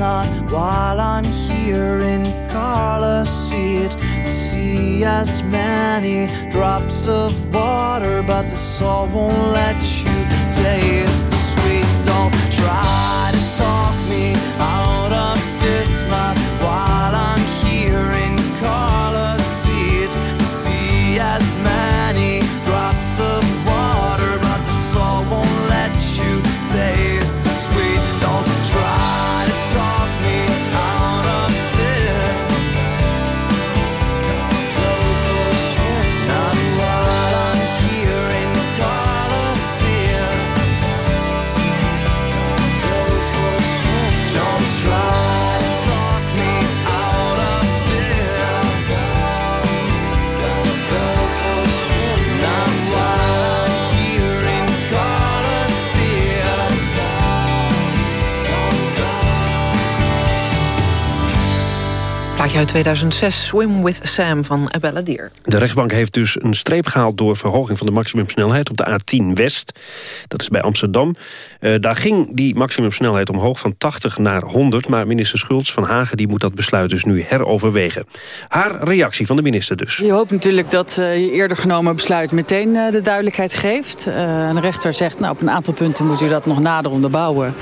knot while I'm here in Carla seat. See as many drops of water, but the salt won't let you taste the sweet. Don't try to talk me out of this knot uit 2006, Swim with Sam van Abella Deer. De rechtbank heeft dus een streep gehaald door verhoging van de maximumsnelheid op de A10 West. Dat is bij Amsterdam. Uh, daar ging die maximumsnelheid omhoog van 80 naar 100. Maar minister Schultz van Hagen die moet dat besluit dus nu heroverwegen. Haar reactie van de minister dus. Je hoopt natuurlijk dat uh, je eerder genomen besluit meteen uh, de duidelijkheid geeft. de rechter zegt nou, op een aantal punten moet u dat nog nader onderbouwen.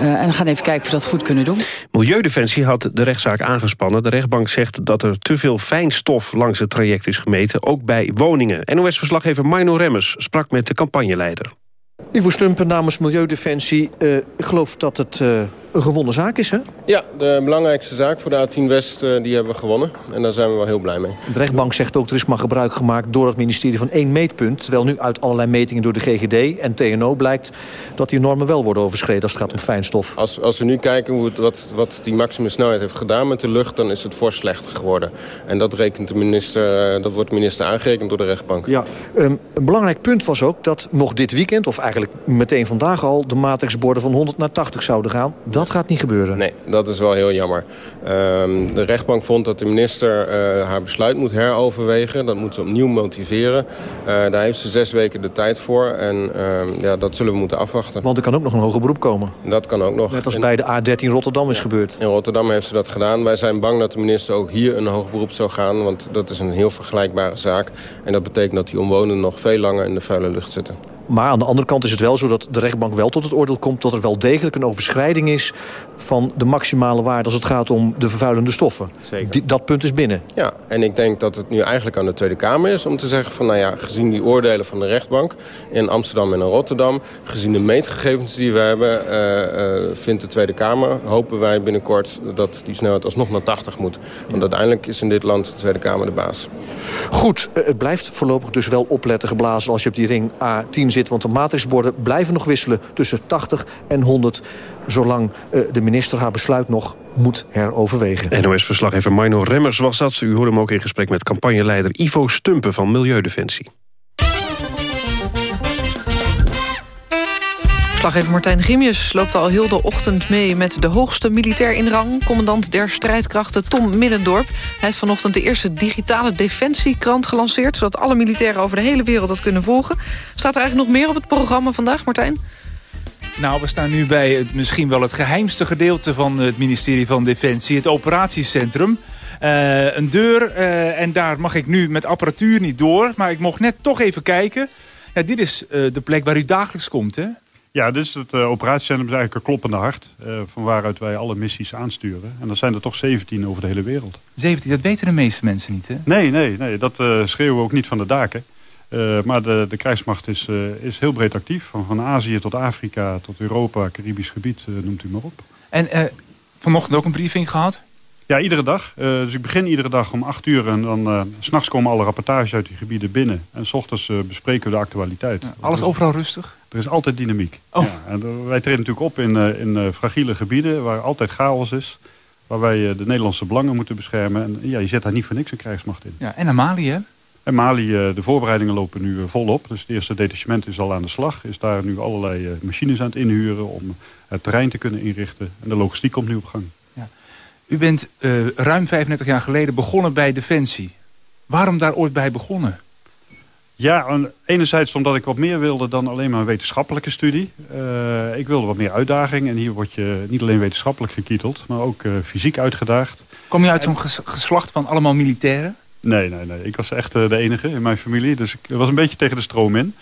en we gaan even kijken of we dat goed kunnen doen. Milieudefensie had de rechtszaak aangespannen. De rechtbank zegt dat er te veel fijnstof langs het traject is gemeten, ook bij woningen. NOS-verslaggever Mino Remmers sprak met de campagneleider. Ivo Stumpen namens Milieudefensie. Uh, ik geloof dat het uh, een gewonnen zaak is, hè? Ja, de belangrijkste zaak voor de A10 West uh, die hebben we gewonnen. En daar zijn we wel heel blij mee. De rechtbank zegt ook er is maar gebruik gemaakt door het ministerie van één meetpunt. Terwijl nu uit allerlei metingen door de GGD en TNO blijkt... dat die normen wel worden overschreden als het gaat om fijnstof. Als, als we nu kijken hoe het, wat, wat die maximumsnelheid heeft gedaan met de lucht... dan is het fors slechter geworden. En dat, rekent de minister, dat wordt de minister aangerekend door de rechtbank. Ja, um, een belangrijk punt was ook dat nog dit weekend... of eigenlijk meteen vandaag al de matrixborden van 100 naar 80 zouden gaan. Dat gaat niet gebeuren. Nee, dat is wel heel jammer. Um, de rechtbank vond dat de minister uh, haar besluit moet heroverwegen. Dat moet ze opnieuw motiveren. Uh, daar heeft ze zes weken de tijd voor. En uh, ja, dat zullen we moeten afwachten. Want er kan ook nog een hoger beroep komen. Dat kan ook nog. Net als bij de A13 Rotterdam is gebeurd. In Rotterdam heeft ze dat gedaan. Wij zijn bang dat de minister ook hier een hoger beroep zou gaan. Want dat is een heel vergelijkbare zaak. En dat betekent dat die omwonenden nog veel langer in de vuile lucht zitten. Maar aan de andere kant is het wel zo dat de rechtbank wel tot het oordeel komt... dat er wel degelijk een overschrijding is van de maximale waarde... als het gaat om de vervuilende stoffen. Zeker. Die, dat punt is binnen. Ja, en ik denk dat het nu eigenlijk aan de Tweede Kamer is... om te zeggen van, nou ja, gezien die oordelen van de rechtbank... in Amsterdam en in Rotterdam... gezien de meetgegevens die we hebben... Uh, uh, vindt de Tweede Kamer, hopen wij binnenkort... dat die snelheid alsnog naar 80 moet. Want uiteindelijk is in dit land de Tweede Kamer de baas. Goed, uh, het blijft voorlopig dus wel opletten geblazen... als je op die ring A10 zit, want de matrixborden blijven nog wisselen tussen 80 en 100 zolang uh, de minister haar besluit nog moet heroverwegen. NOS-verslaggever Mino Remmers was dat. U hoorde hem ook in gesprek met campagneleider Ivo Stumpen van Milieudefensie. Verslaggever Martijn Grimius loopt al heel de ochtend mee... met de hoogste militair in rang, commandant der strijdkrachten Tom Middendorp. Hij heeft vanochtend de eerste digitale defensiekrant gelanceerd... zodat alle militairen over de hele wereld dat kunnen volgen. Staat er eigenlijk nog meer op het programma vandaag, Martijn? Nou, we staan nu bij het, misschien wel het geheimste gedeelte van het ministerie van Defensie. Het operatiecentrum. Uh, een deur uh, en daar mag ik nu met apparatuur niet door. Maar ik mocht net toch even kijken. Ja, dit is uh, de plek waar u dagelijks komt, hè? Ja, dit is het uh, operatiecentrum, is eigenlijk een kloppende hart. Uh, van waaruit wij alle missies aansturen. En dat zijn er toch 17 over de hele wereld. 17, dat weten de meeste mensen niet, hè? Nee, nee, nee dat uh, schreeuwen we ook niet van de daken. maar de, de krijgsmacht is, is heel breed actief. Van, van Azië tot Afrika, tot Europa, Caribisch gebied, noemt u maar op. En vanochtend ook een briefing gehad? Ja, iedere dag. Uh, dus ik begin iedere dag om 8 uur en dan uh, s'nachts komen alle rapportages uit die gebieden binnen. En s ochtends uh, bespreken we de actualiteit. Ja, alles overal rustig? Er is altijd dynamiek. Oh. Ja, en wij treden natuurlijk op in, in fragiele gebieden waar altijd chaos is. Waar wij de Nederlandse belangen moeten beschermen. En ja, je zet daar niet voor niks een krijgsmacht in. Ja, en naar Mali, hè? En Mali, de voorbereidingen lopen nu volop. Dus het eerste detachement is al aan de slag. Is daar nu allerlei machines aan het inhuren om het terrein te kunnen inrichten. En de logistiek komt nu op gang. U bent uh, ruim 35 jaar geleden begonnen bij Defensie. Waarom daar ooit bij begonnen? Ja, enerzijds omdat ik wat meer wilde dan alleen maar een wetenschappelijke studie. Uh, ik wilde wat meer uitdaging en hier word je niet alleen wetenschappelijk gekieteld, maar ook uh, fysiek uitgedaagd. Kom je uit zo'n ges geslacht van allemaal militairen? Nee, nee, nee. Ik was echt de enige in mijn familie, dus ik was een beetje tegen de stroom in.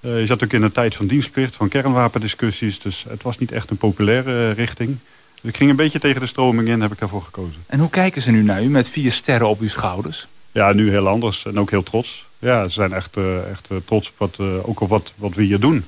je zat ook in een tijd van dienstplicht, van kernwapendiscussies, dus het was niet echt een populaire richting. Dus ik ging een beetje tegen de stroming in, heb ik daarvoor gekozen. En hoe kijken ze nu naar u met vier sterren op uw schouders? Ja, nu heel anders en ook heel trots. Ja, ze zijn echt, uh, echt uh, trots op wat, uh, ook op wat, wat we hier doen.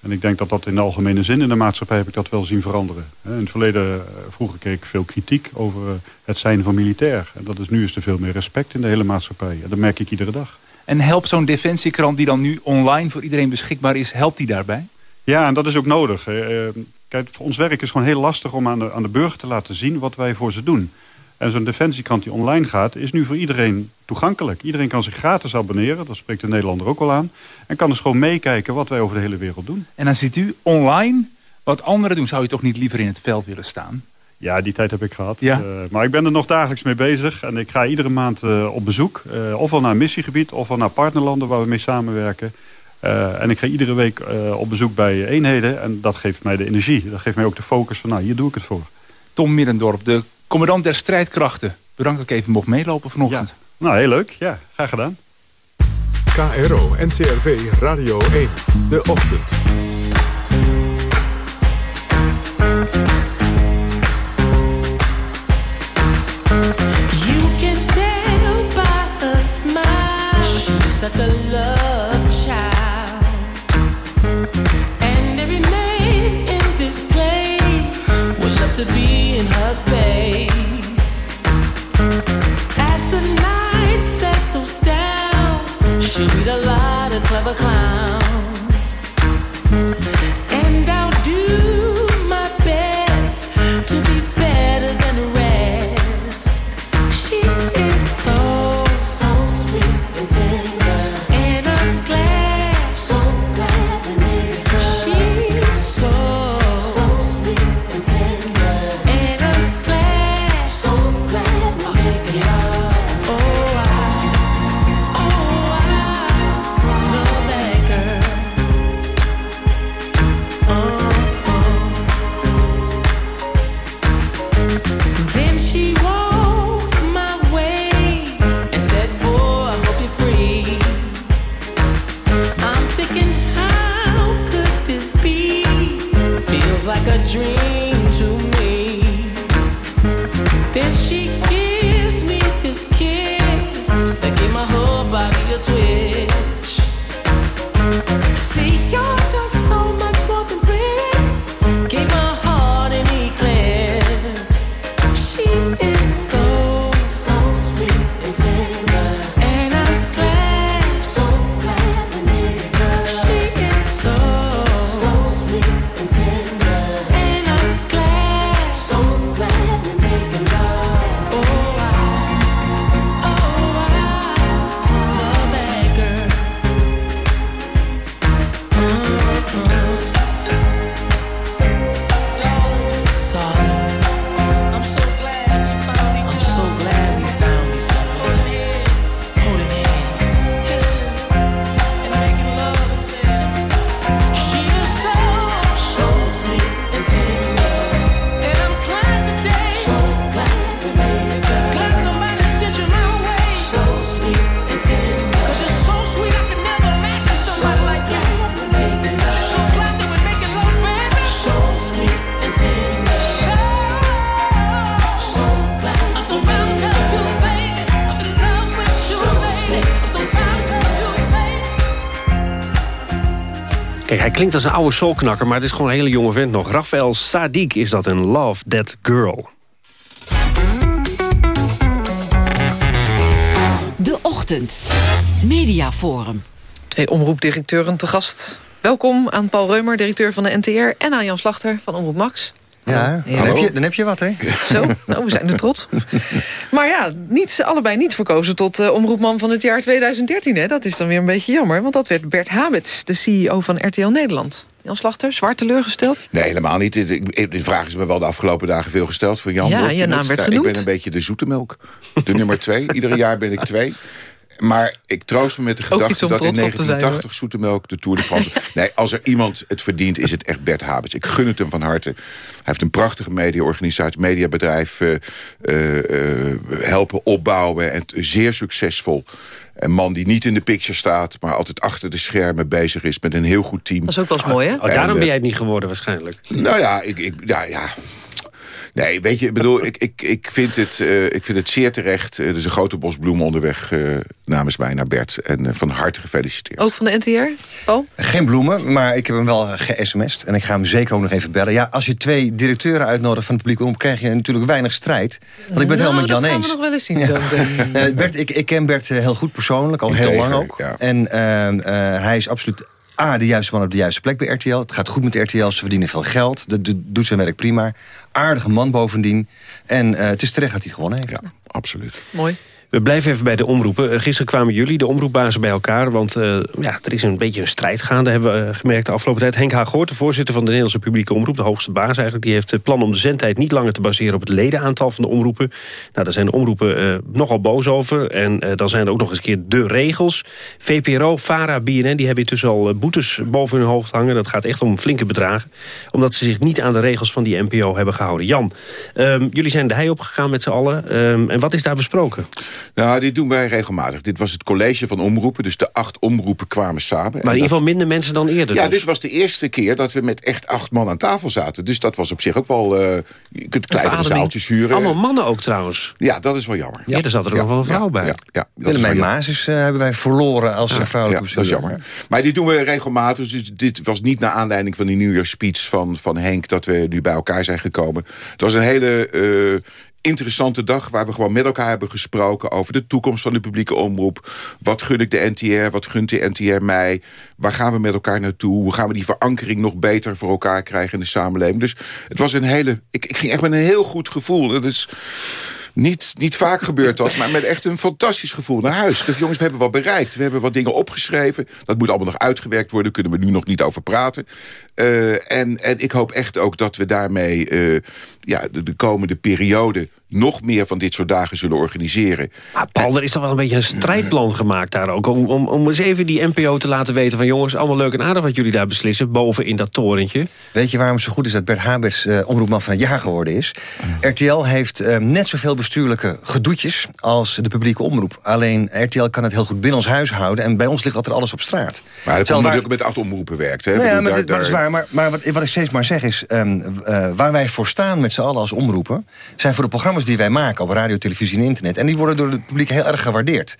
En ik denk dat dat in de algemene zin in de maatschappij heb ik dat wel zien veranderen. In het verleden vroeger kreeg ik veel kritiek over het zijn van militair. En dat is nu is er veel meer respect in de hele maatschappij. En dat merk ik iedere dag. En helpt zo'n defensiekrant die dan nu online voor iedereen beschikbaar is, helpt die daarbij? Ja, en dat is ook nodig. Kijk, voor ons werk is gewoon heel lastig om aan de, aan de burger te laten zien wat wij voor ze doen. En zo'n defensiekrant die online gaat, is nu voor iedereen toegankelijk. Iedereen kan zich gratis abonneren, dat spreekt de Nederlander ook al aan. En kan dus gewoon meekijken wat wij over de hele wereld doen. En dan ziet u online wat anderen doen. Zou je toch niet liever in het veld willen staan? Ja, die tijd heb ik gehad. Ja. Eh, maar ik ben er nog dagelijks mee bezig. En ik ga iedere maand eh, op bezoek. eh, ofwel naar een missiegebied, ofwel naar partnerlanden waar we mee samenwerken. Eh, en ik ga iedere week eh, op bezoek bij eenheden. En dat geeft mij de energie. Dat geeft mij ook de focus van, nou, hier doe ik het voor. Tom Middendorp, de commandant der strijdkrachten. Bedankt dat ik even mocht meelopen vanochtend. Nou, heel leuk. Ja, graag gedaan. KRO NCRV Radio 1. De Ochtend. You can tell by her smile she's such a love to be in her space. As the night settles down, she'll meet a lot of clever clowns. Klinkt als een oude soulknakker, maar het is gewoon een hele jonge vent nog. Rafael Sadiq is dat een Love That Girl. De Ochtend. Mediaforum. Twee omroepdirecteuren te gast. Welkom aan Paul Reumer, directeur van de NTR... en aan Jan Slachter van Omroep Max. Ja, dan heb, je, dan heb je wat, hè? Zo, nou, we zijn er trots. Maar ja, niet, allebei niet verkozen tot uh, omroepman van het jaar 2013. Hè? Dat is dan weer een beetje jammer, want dat werd Bert Habets... de CEO van RTL Nederland. Jan Slachter, zwaar teleurgesteld? Nee, helemaal niet. De vraag is me wel de afgelopen dagen veel gesteld. Voor Jan, Ja, je naam werd genoemd. Ik ben een beetje de zoete melk. De nummer twee. Iedere jaar ben ik twee. Maar ik troost me met de gedachte dat in trots op te zijn, 1980 Zoete Melk de Tour de France... nee, als er iemand het verdient, is het echt Bert Habets. Ik gun het hem van harte. Hij heeft een prachtige mediaorganisatie, mediabedrijf... eh, eh, eh, helpen opbouwen en zeer succesvol. Een man die niet in de picture staat... maar altijd achter de schermen bezig is met een heel goed team. Dat is ook wel eens mooi, hè? Oh, daarom En, ben eh, jij het niet geworden waarschijnlijk. nou ja, ik, ik, ja, ja. Nee, weet je, ik bedoel, ik, ik, ik, vind het, eh, ik vind het zeer terecht. Eh, er is een grote bos bloemen onderweg eh, namens mij naar Bert. En van harte gefeliciteerd. Ook van de NTR, Paul? Geen bloemen, maar ik heb hem wel ge-sms'd. En ik ga hem zeker ook nog even bellen. Ja, als je twee directeuren uitnodigt van het publiek om... krijg je natuurlijk weinig strijd. Want ik ben het nou, helemaal met Jan dat gaan eens. we nog wel eens zien zo meteen. Eh, Bert, ik, ik ken Bert heel goed persoonlijk, al heel lang ook. ja. En ehm, eh, hij is absoluut A, de juiste man op de juiste plek bij RTL. Het gaat goed met RTL, ze verdienen veel geld. Dat doet- zijn werk prima. Aardige man bovendien. En eh, het is terecht dat hij gewonnen heeft. Ja, absoluut. Mooi. We blijven even bij de omroepen. Eh, Gisteren kwamen jullie, de omroepbazen, bij elkaar. Want eh, ja, er is een beetje een strijd gaande, hebben we eh, gemerkt de afgelopen tijd. Henk Haaghoort, de voorzitter van de Nederlandse publieke omroep... de hoogste baas eigenlijk, die heeft het plan om de zendtijd niet langer te baseren... op het ledenaantal van de omroepen. Nou, daar zijn de omroepen nogal boos over. En dan zijn er ook nog eens een keer de regels. VPRO, VARA, BNN, die hebben intussen al boetes boven hun hoofd hangen. Dat gaat echt om flinke bedragen. Omdat ze zich niet aan de regels van die NPO hebben gehouden. Jan, ehm, jullie zijn de hei opgegaan met z'n allen. Ehm, en wat is daar besproken? Nou, dit doen wij regelmatig. Dit was het college van omroepen. Dus de acht omroepen kwamen samen. Maar in ieder geval minder mensen dan eerder Ja, dus. dit was de eerste keer dat we met echt acht man aan tafel zaten. Dus dat was op zich ook wel... eh, je kunt kleinere zaaltjes huren. Allemaal mannen ook trouwens. Ja, dat is wel jammer. Ja, er zat er nog wel een vrouw bij. Ja, ja, Willemijn Maas is, eh, hebben wij verloren als Ja, vrouwelijke ja, dat is jammer. Maar dit doen we regelmatig. Dus dit was niet naar aanleiding van die New Year's speech van, van Henk... dat we nu bij elkaar zijn gekomen. Het was een hele eh, interessante dag waar we gewoon met elkaar hebben gesproken... over de toekomst van de publieke omroep. Wat gun ik de NTR? Wat gunt de NTR mij? Waar gaan we met elkaar naartoe? Hoe gaan we die verankering nog beter voor elkaar krijgen in de samenleving? Dus het was een hele... Ik, ik ging echt met een heel goed gevoel. Dat is niet, niet vaak gebeurd dat, maar met echt een fantastisch gevoel naar huis. Dacht, jongens, we hebben wat bereikt. We hebben wat dingen opgeschreven. Dat moet allemaal nog uitgewerkt worden. Kunnen we nu nog niet over praten. Eh, en, en ik hoop echt ook dat we daarmee eh, ja, de, de komende periode nog meer van dit soort dagen zullen organiseren. Maar Paul, er is toch wel een beetje een strijdplan gemaakt daar ook. Om, om, om eens even die NPO te laten weten van... jongens, allemaal leuk en aardig wat jullie daar beslissen... boven in dat torentje. Weet je waarom het zo goed is dat Bert Habers eh, omroepman van het jaar geworden is? RTL heeft eh, net zoveel bestuurlijke gedoetjes als de publieke omroep. Alleen RTL kan het heel goed binnen ons huis houden... en bij ons ligt altijd alles op straat. Maar het komt natuurlijk met acht omroepen werkt. Hè? Nou ja, bedoel, maar, daar- maar dat is waar. Maar, maar wat, wat ik steeds maar zeg is... ehm, eh, waar wij voor staan met z'n allen als omroepen... zijn voor de programma's die wij maken op radio, televisie en internet. En die worden door het publiek heel erg gewaardeerd.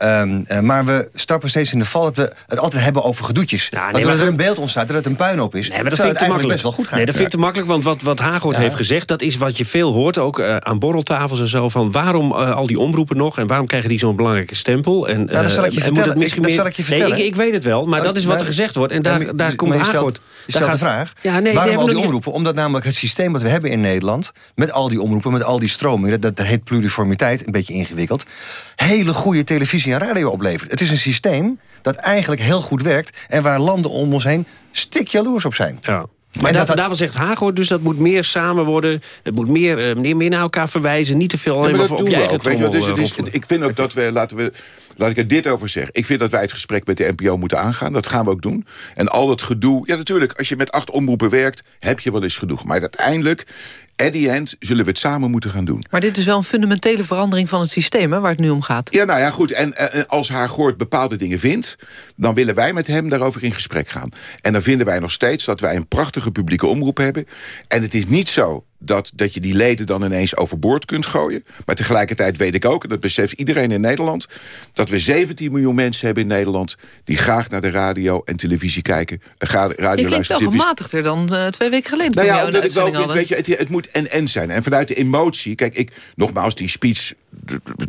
Ehm, eh, maar we stappen steeds in de val dat we het altijd hebben over gedoetjes. Waardoor maar er een beeld ontstaat dat het een puinhoop is. Nee, maar dat vind ik te makkelijk. best wel goed gaat. Nee, dat vind ik te makkelijk, want wat, wat Hagoort Ja. heeft gezegd... dat is wat je veel hoort, ook eh, aan borreltafels en zo... van waarom eh, al die omroepen nog en waarom krijgen die zo'n belangrijke stempel? En, Nou, dat zal ik je vertellen. Ik- dat meer- zal ik je Nee, vertellen. ik, ik weet het wel, maar Oh, dat is wat maar- er gezegd wordt. En Ja, daar, maar- daar komt je Hagoort... stelt, je stelt daar de gaat- vraag, Ja, nee, waarom al die omroepen? Omdat namelijk het systeem wat we hebben in Nederland... met al die omroepen, met al die stromingen... dat, dat heet pluriformiteit, een beetje ingewikkeld... hele goede televisie en radio oplevert. Het is een systeem dat eigenlijk heel goed werkt... en waar landen om ons heen stik jaloers op zijn. Ja. Maar dat daar, dat- daarvan zegt Hagoort dus dat moet meer samen worden. Het moet meer, eh, meer, meer naar elkaar verwijzen. Niet te veel alleen Ja, maar, maar voor dat op je eigen ook. Weet je, wel. trommel dus het eh, is, ik vind ook dat we, laten we, laat ik er dit over zeggen. Ik vind dat wij het gesprek met de NPO moeten aangaan. Dat gaan we ook doen. En al dat gedoe, ja natuurlijk, als je met acht omroepen werkt, heb je wel eens gedoe. Maar uiteindelijk, at the end, zullen we het samen moeten gaan doen. Maar dit is wel een fundamentele verandering van het systeem hè, waar het nu om gaat. Ja, nou ja, goed. En eh, als haar Goort bepaalde dingen vindt... dan willen wij met hem daarover in gesprek gaan. En dan vinden wij nog steeds dat wij een prachtige publieke omroep hebben. En het is niet zo dat, dat je die leden dan ineens overboord kunt gooien. Maar tegelijkertijd weet ik ook, en dat beseft iedereen in Nederland... dat we 17 miljoen mensen hebben in Nederland... die graag naar de radio en televisie kijken. Ga- radio Je klinkt luisteren, wel gematigder dan eh, twee weken geleden Nou ja, omdat ik wel vind, weet je, het, het moet en-en zijn. En vanuit de emotie, kijk, ik, nogmaals, die speech,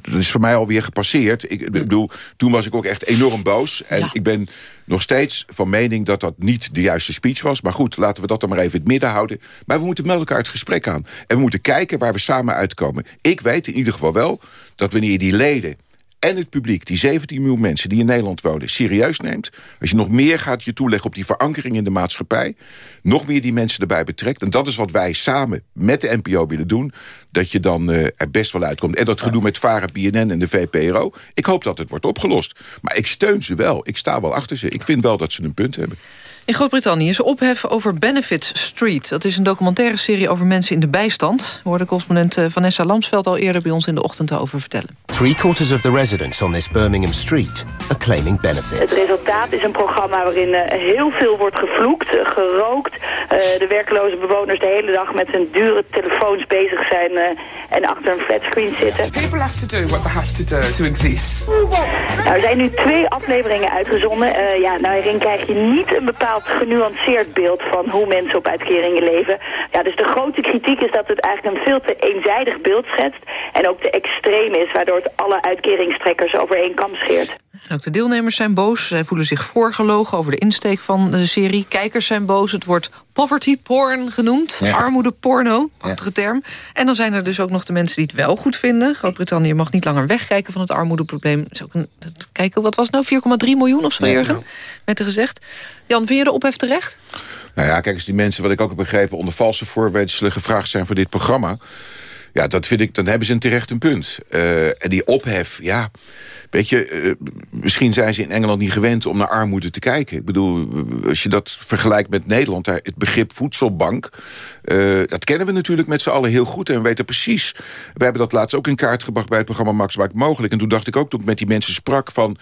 dat is voor mij alweer gepasseerd. Ik bedoel, toen was ik ook echt enorm boos. En ik ben nog steeds van mening dat dat niet de juiste speech was. Maar goed, laten we dat dan maar even in het midden houden. Maar we moeten met elkaar het gesprek aan. En we moeten kijken waar we samen uitkomen. Ik weet in ieder geval wel dat wanneer die leden en het publiek, die 17 miljoen mensen die in Nederland wonen, serieus neemt. Als je nog meer gaat je toeleggen op die verankering in de maatschappij, nog meer die mensen erbij betrekt. En dat is wat wij samen met de NPO willen doen. Dat je dan eh, er best wel uitkomt. En dat gedoe met VARA, BNN en de VPRO. Ik hoop dat het wordt opgelost. Maar ik steun ze wel. Ik sta wel achter ze. Ik vind wel dat ze een punt hebben. In Groot-Brittannië is ophef over Benefit Street. Dat is een documentaire serie over mensen in de bijstand. We hoorden correspondent eh, Vanessa Lamsveld al eerder bij ons in de ochtend over vertellen. Three quarters of the residents on this Birmingham street are claiming benefits. Het resultaat is een programma waarin eh, heel veel wordt gevloekt, eh, gerookt. Eh, de werkloze bewoners de hele dag met hun dure telefoons bezig zijn eh, en achter een flatscreen zitten. People have to do what they have to do to exist. Nou, er zijn nu twee afleveringen uitgezonden. Eh, ja, nou, hierin krijg je niet een bepaald genuanceerd beeld van hoe mensen op uitkeringen leven. Ja, dus de grote kritiek is dat het eigenlijk een veel te eenzijdig beeld schetst. En ook te extreem is, waardoor het alle uitkeringstrekkers over één kam scheert. En ook de deelnemers zijn boos. Zij voelen zich voorgelogen over de insteek van de serie. Kijkers zijn boos. Het wordt poverty porn genoemd. Ja. Armoedeporno, prachtige term. En dan zijn er dus ook nog de mensen die het wel goed vinden. Groot-Brittannië mag niet langer wegkijken van het armoedeprobleem. Is ook een, kijken, wat was het nou? 4,3 miljoen of zo, Ja, Jurgen? Werd er gezegd. Jan, vind je de ophef terecht? Nou ja, kijk eens, die mensen, wat ik ook heb begrepen... onder valse voorwenselen gevraagd zijn voor dit programma... ja, dat vind ik, dan hebben ze een terecht een punt. Eh, en die ophef, ja... Weet je, eh, misschien zijn ze in Engeland niet gewend om naar armoede te kijken. Ik bedoel, als je dat vergelijkt met Nederland... daar het begrip voedselbank, eh, dat kennen we natuurlijk met z'n allen heel goed... en we weten precies. We hebben dat laatst ook in kaart gebracht bij het programma Max Maakt Mogelijk. En toen dacht ik ook, toen ik met die mensen sprak van...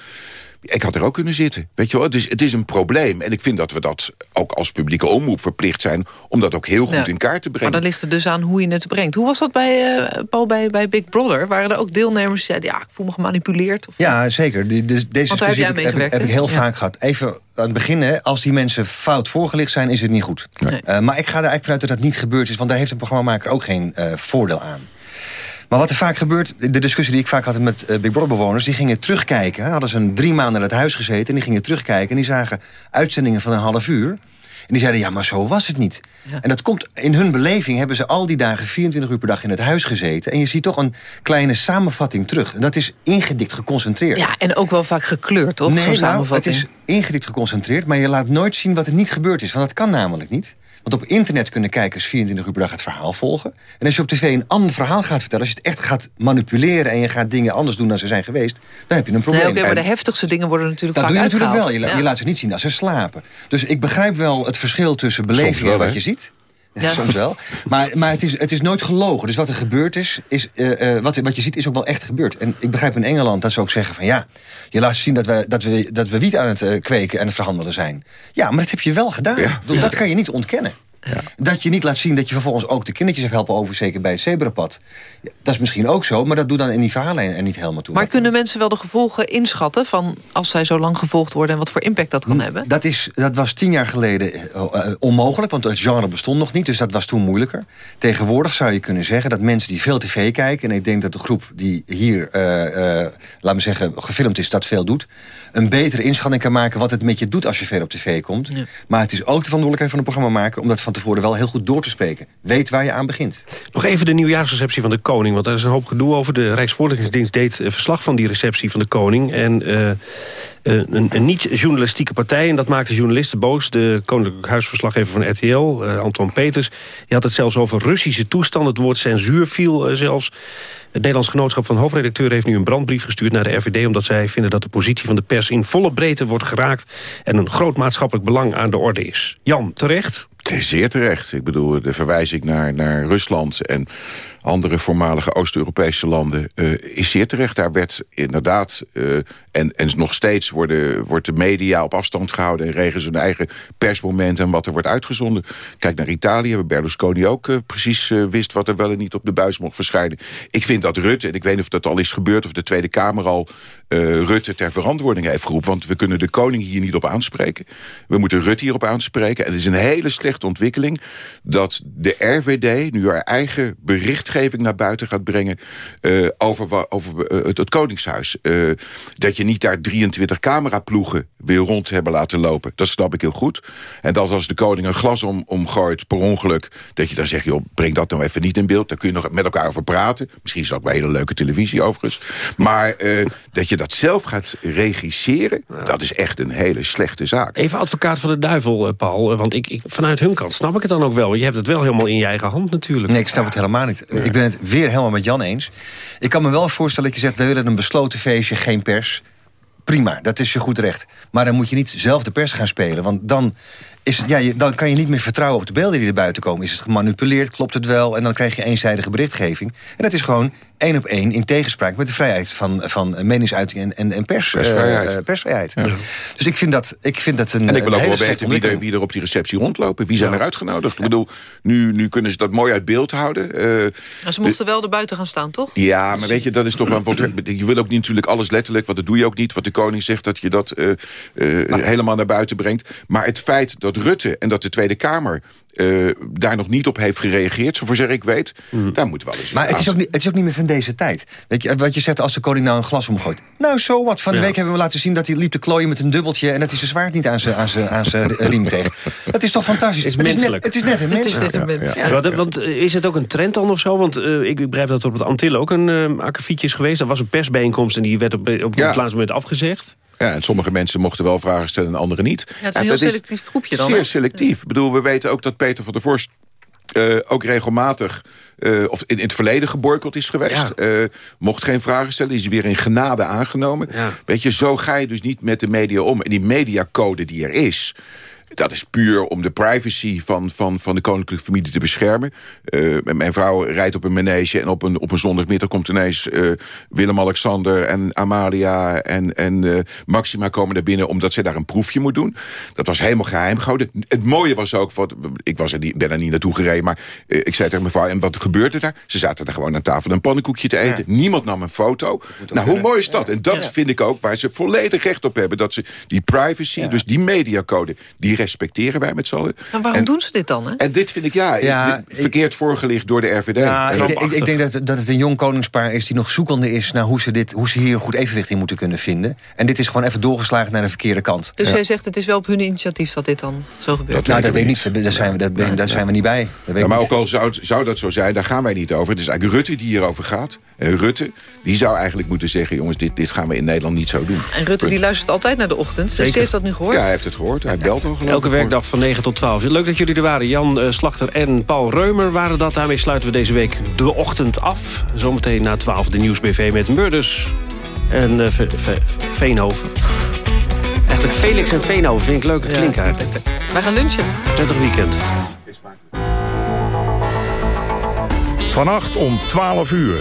Ik had er ook kunnen zitten. Weet je wel, het is, het is een probleem. En ik vind dat we dat ook als publieke omroep verplicht zijn... om dat ook heel goed Ja. in kaart te Maar brengen. dan ligt het dus aan hoe je het brengt. Hoe was dat bij, eh, Paul, bij, bij Big Brother? Waren er ook deelnemers die zeiden... ja, ik voel me gemanipuleerd? Of... Ja, zeker. Die- dus deze Want daar heb heb, ik- meegewerkt, heb ik heel Ja. vaak gehad. Even aan het begin, hè, als die mensen fout voorgelicht zijn, is het niet goed. Eh, maar ik ga er eigenlijk vanuit dat dat niet gebeurd is... want daar heeft een programmamaker ook geen eh, voordeel aan. Maar wat er vaak gebeurt, de discussie die ik vaak had met eh, Big Brother bewoners... die gingen terugkijken, hadden ze een drie maanden in het huis gezeten... en die gingen terugkijken en die zagen uitzendingen van een half uur... En die zeiden, ja, maar zo was het niet. En dat komt, in hun beleving hebben ze al die dagen 24 uur per dag in het huis gezeten. En je ziet toch een kleine samenvatting terug. En dat is ingedikt geconcentreerd. Ja, en ook wel vaak gekleurd, toch? Nee, nou, het is ingedikt geconcentreerd, maar je laat nooit zien wat er niet gebeurd is. Want dat kan namelijk niet. Want op internet kunnen kijkers 24 uur per dag het verhaal volgen. En als je op tv een ander verhaal gaat vertellen... als je het echt gaat manipuleren en je gaat dingen anders doen dan ze zijn geweest... dan heb je een probleem. Nee, maar de heftigste dingen worden natuurlijk dat vaak doe je natuurlijk wel. Je, la- je laat ze niet zien als ze slapen. Dus ik begrijp wel het verschil tussen beleving wel, en wat je ziet. Ja. Soms wel. Maar, maar het, is, het is nooit gelogen. Dus wat er gebeurd is, is eh, eh, wat, wat je ziet, is ook wel echt gebeurd. En ik begrijp in Engeland dat ze ook zeggen van ja, je laat zien dat we, dat we, dat we wiet aan het eh, kweken en het verhandelen zijn. Ja, maar dat heb je wel gedaan. Dat kan je niet ontkennen. Dat je niet laat zien dat je vervolgens ook de kindertjes hebt helpen oversteken bij het zebrapad. Dat is misschien ook zo, maar dat doe dan in die verhalen er niet helemaal toe. Maar kunnen mensen wel de gevolgen inschatten... van als zij zo lang gevolgd worden... en wat voor impact dat kan hebben? Dat, is, dat was tien jaar geleden eh, eh, onmogelijk, want het genre bestond nog niet. Dus dat was toen moeilijker. Tegenwoordig zou je kunnen zeggen dat mensen die veel tv kijken... en ik denk dat de groep die hier, eh, eh, laat me zeggen, gefilmd is... dat veel doet, een betere inschatting kan maken... wat het met je doet als je veel op tv komt. Maar het is ook de verantwoordelijkheid van de programmamaker... om dat van tevoren wel heel goed door te spreken. Weet waar je aan begint. Nog even de nieuwjaarsreceptie van de koning. Want daar is een hoop gedoe over. De Rijksvoorlichtingsdienst deed verslag van die receptie van de koning. En eh, een, een niet-journalistieke partij, en dat maakte journalisten boos. De koninklijk huisverslaggever van RTL, eh, Anton Peters... die had het zelfs over Russische toestand. Het woord censuur viel eh, zelfs. Het Nederlands Genootschap van Hoofdredacteuren heeft nu een brandbrief gestuurd naar de RVD... omdat zij vinden dat de positie van de pers in volle breedte wordt geraakt... en een groot maatschappelijk belang aan de orde is. Jan, terecht? Zeer terecht. Ik bedoel, de verwijzing naar, naar Rusland en andere voormalige Oost-Europese landen eh, is zeer terecht. Daar werd inderdaad, eh, en, en nog steeds worden, wordt de media op afstand gehouden... en regelen hun eigen persmoment en wat er wordt uitgezonden. Kijk naar Italië, waar Berlusconi ook eh, precies wist... wat er wel en niet op de buis mocht verschijnen. Ik vind dat Rutte, en ik weet niet of dat al is gebeurd... of de Tweede Kamer al Rutte ter verantwoording heeft geroepen. Want we kunnen de koning hier niet op aanspreken. We moeten Rutte hierop aanspreken. En het is een hele slechte ontwikkeling... dat de RVD nu haar eigen berichtgeving naar buiten gaat brengen... eh, over, over eh, het, het Koningshuis. Eh, dat je niet daar 23 cameraploegen weer rond hebben laten lopen. Dat snap ik heel goed. En dat als de koning een glas om, omgooit per ongeluk... dat je dan zegt, joh, breng dat nou even niet in beeld. Daar kun je nog met elkaar over praten. Misschien is het ook bij hele leuke televisie overigens. Maar eh, dat je dat zelf gaat regisseren... dat is echt een hele slechte zaak. Even advocaat van de duivel, Paul. Want ik, ik, vanuit hun kant snap ik het dan ook wel. Je hebt het wel helemaal in je eigen hand natuurlijk. Nee, ik snap het helemaal niet. Ik ben het weer helemaal met Jan eens. Ik kan me wel voorstellen dat je zegt... we willen een besloten feestje, geen pers. Prima, dat is je goed recht. Maar dan moet je niet zelf de pers gaan spelen. Want dan, is het, ja, dan kan je niet meer vertrouwen op de beelden die er buiten komen. Is het gemanipuleerd, klopt het wel? En dan krijg je eenzijdige berichtgeving. En dat is gewoon één op één in tegenspraak... met de vrijheid van, van meningsuiting en, en, en pers, Persvrijheid. eh, eh, persvrijheid. Dus ik vind dat, ik vind dat een En ik wil ook hele wel weten wie er, wie er op die receptie rondlopen. Wie zijn er uitgenodigd? Ik bedoel, nu, nu kunnen ze dat mooi uit beeld houden. Eh, Nou, ze mochten wel er buiten gaan staan, toch? ja, maar weet je, dat is toch wel... Je wil ook niet natuurlijk alles letterlijk, want dat doe je ook niet. Wat de koning zegt, dat je dat eh, eh, helemaal naar buiten brengt. Maar het feit dat Rutte en dat de Tweede Kamer... eh, daar nog niet op heeft gereageerd, zover zeg ik weet... daar moet wel eens... Maar het is, ook niet, het is ook niet meer van deze tijd. Weet je, wat je zegt als de koning nou een glas omgooit. Nou, zo wat. Van de Ja. week hebben we laten zien dat hij liep te klooien met een dubbeltje... en dat hij zijn zwaard niet aan zijn, aan zijn, aan zijn riem kreeg. Dat is toch fantastisch? Is het, is net, menselijk. het is net een Het mens. is net een mens, ja. Want, want, eh, is het ook een trend dan of zo? Want eh, ik begrijp dat er op het Antillen ook een uh, akkefietje is geweest. Dat was een persbijeenkomst en die werd op, op Ja. het laatste moment afgezegd. Ja, en sommige mensen mochten wel vragen stellen en anderen niet. Ja, het is En een heel selectief groepje dan. Zeer hè? selectief. Ik bedoel, we weten ook dat Peter van der Vorst... eh, ook regelmatig, eh, of in, in het verleden geboycott is geweest. Eh, mocht geen vragen stellen, is hij weer in genade aangenomen. Weet je, zo ga je dus niet met de media om. En die mediacode die er is... Dat is puur om de privacy van, van, van de koninklijke familie te beschermen. Eh, mijn vrouw rijdt op een manege en op een, op een zondagmiddag komt ineens eh, Willem-Alexander en Amalia en, en eh, Maxima komen naar binnen omdat zij daar een proefje moet doen. Dat was helemaal geheim gehouden. Het mooie was ook, wat, ik was er niet, ben er niet naartoe gereden, maar ik zei tegen mijn vrouw, en wat gebeurde daar? Ze zaten daar gewoon aan tafel een pannenkoekje te eten. Niemand nam een foto. Nou, hoe mooi is dat? En dat vind ik ook waar ze volledig recht op hebben. Dat ze die privacy, dus die mediacode, die respecteren wij met z'n allen. Maar waarom En- doen ze dit dan? Hè? En dit vind ik, ja, Ja, dit- verkeerd voorgelicht door de RVD. Ja, ik, ik, ik denk dat, dat het een jong koningspaar is die nog zoekende is... naar hoe ze, dit, hoe ze hier een goed evenwicht in moeten kunnen vinden. En dit is gewoon even doorgeslagen naar de verkeerde kant. Dus Ja. jij zegt het is wel op hun initiatief dat dit dan zo gebeurt. nou, dat weet ik niet. Daar zijn we, daar ben- daar zijn we niet bij. Dat weet Ja, ik maar niet. ook al zou, zou dat zo zijn, daar gaan wij niet over. Het is eigenlijk Rutte die hierover gaat. En Rutte, die zou eigenlijk moeten zeggen... jongens, dit, dit gaan we in Nederland niet zo doen. En Rutte die luistert altijd naar de ochtend. Dus die heeft dat nu gehoord. Ja, hij heeft het gehoord. Hij belt al geloof Elke werkdag van 9 tot 12. Leuk dat jullie er waren. Jan eh, Slachter en Paul Reumer waren dat. Daarmee sluiten we deze week de ochtend af. Zometeen na 12 de Nieuwsbv met Murders en eh, Ve- Ve- Veenhoven. Eigenlijk Felix en Veenhoven vind ik leuk klinken eigenlijk. Wij gaan lunchen. Prettig weekend. Vannacht om 12 uur.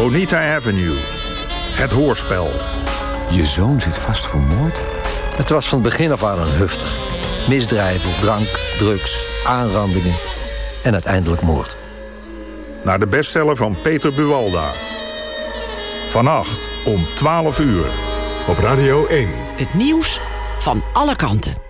Bonita Avenue. Het hoorspel. Je zoon zit vast voor moord? Het was van het begin af aan een huftig. Misdrijven, drank, drugs, aanrandingen en uiteindelijk moord. Naar de bestseller van Peter Buwalda. Vannacht om 12 uur. Op Radio 1. Het nieuws van alle kanten.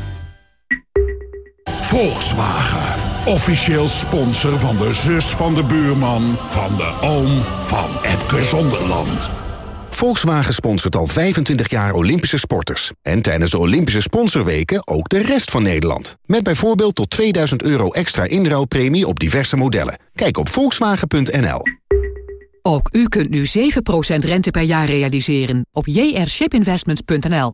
Volkswagen. Officieel sponsor van de zus van de buurman... van de oom van Epke Zonderland. Volkswagen sponsort al 25 jaar Olympische sporters. En tijdens de Olympische sponsorweken ook de rest van Nederland. Met bijvoorbeeld tot 2000 euro extra inruilpremie op diverse modellen. Kijk op volkswagen.nl. Ook u kunt nu 7% rente per jaar realiseren op jrshipinvestments.nl.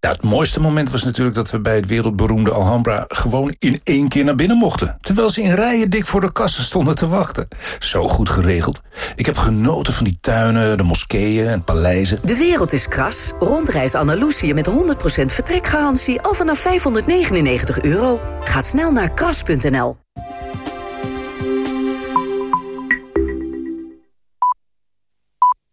Ja, het mooiste moment was natuurlijk dat we bij het wereldberoemde Alhambra gewoon in één keer naar binnen mochten. Terwijl ze in rijen dik voor de kassen stonden te wachten. Zo goed geregeld. Ik heb genoten van die tuinen, de moskeeën en paleizen. De wereld is kras. Rondreis Andalusië met 100% vertrekgarantie al vanaf 599 euro. Ga snel naar kras.nl.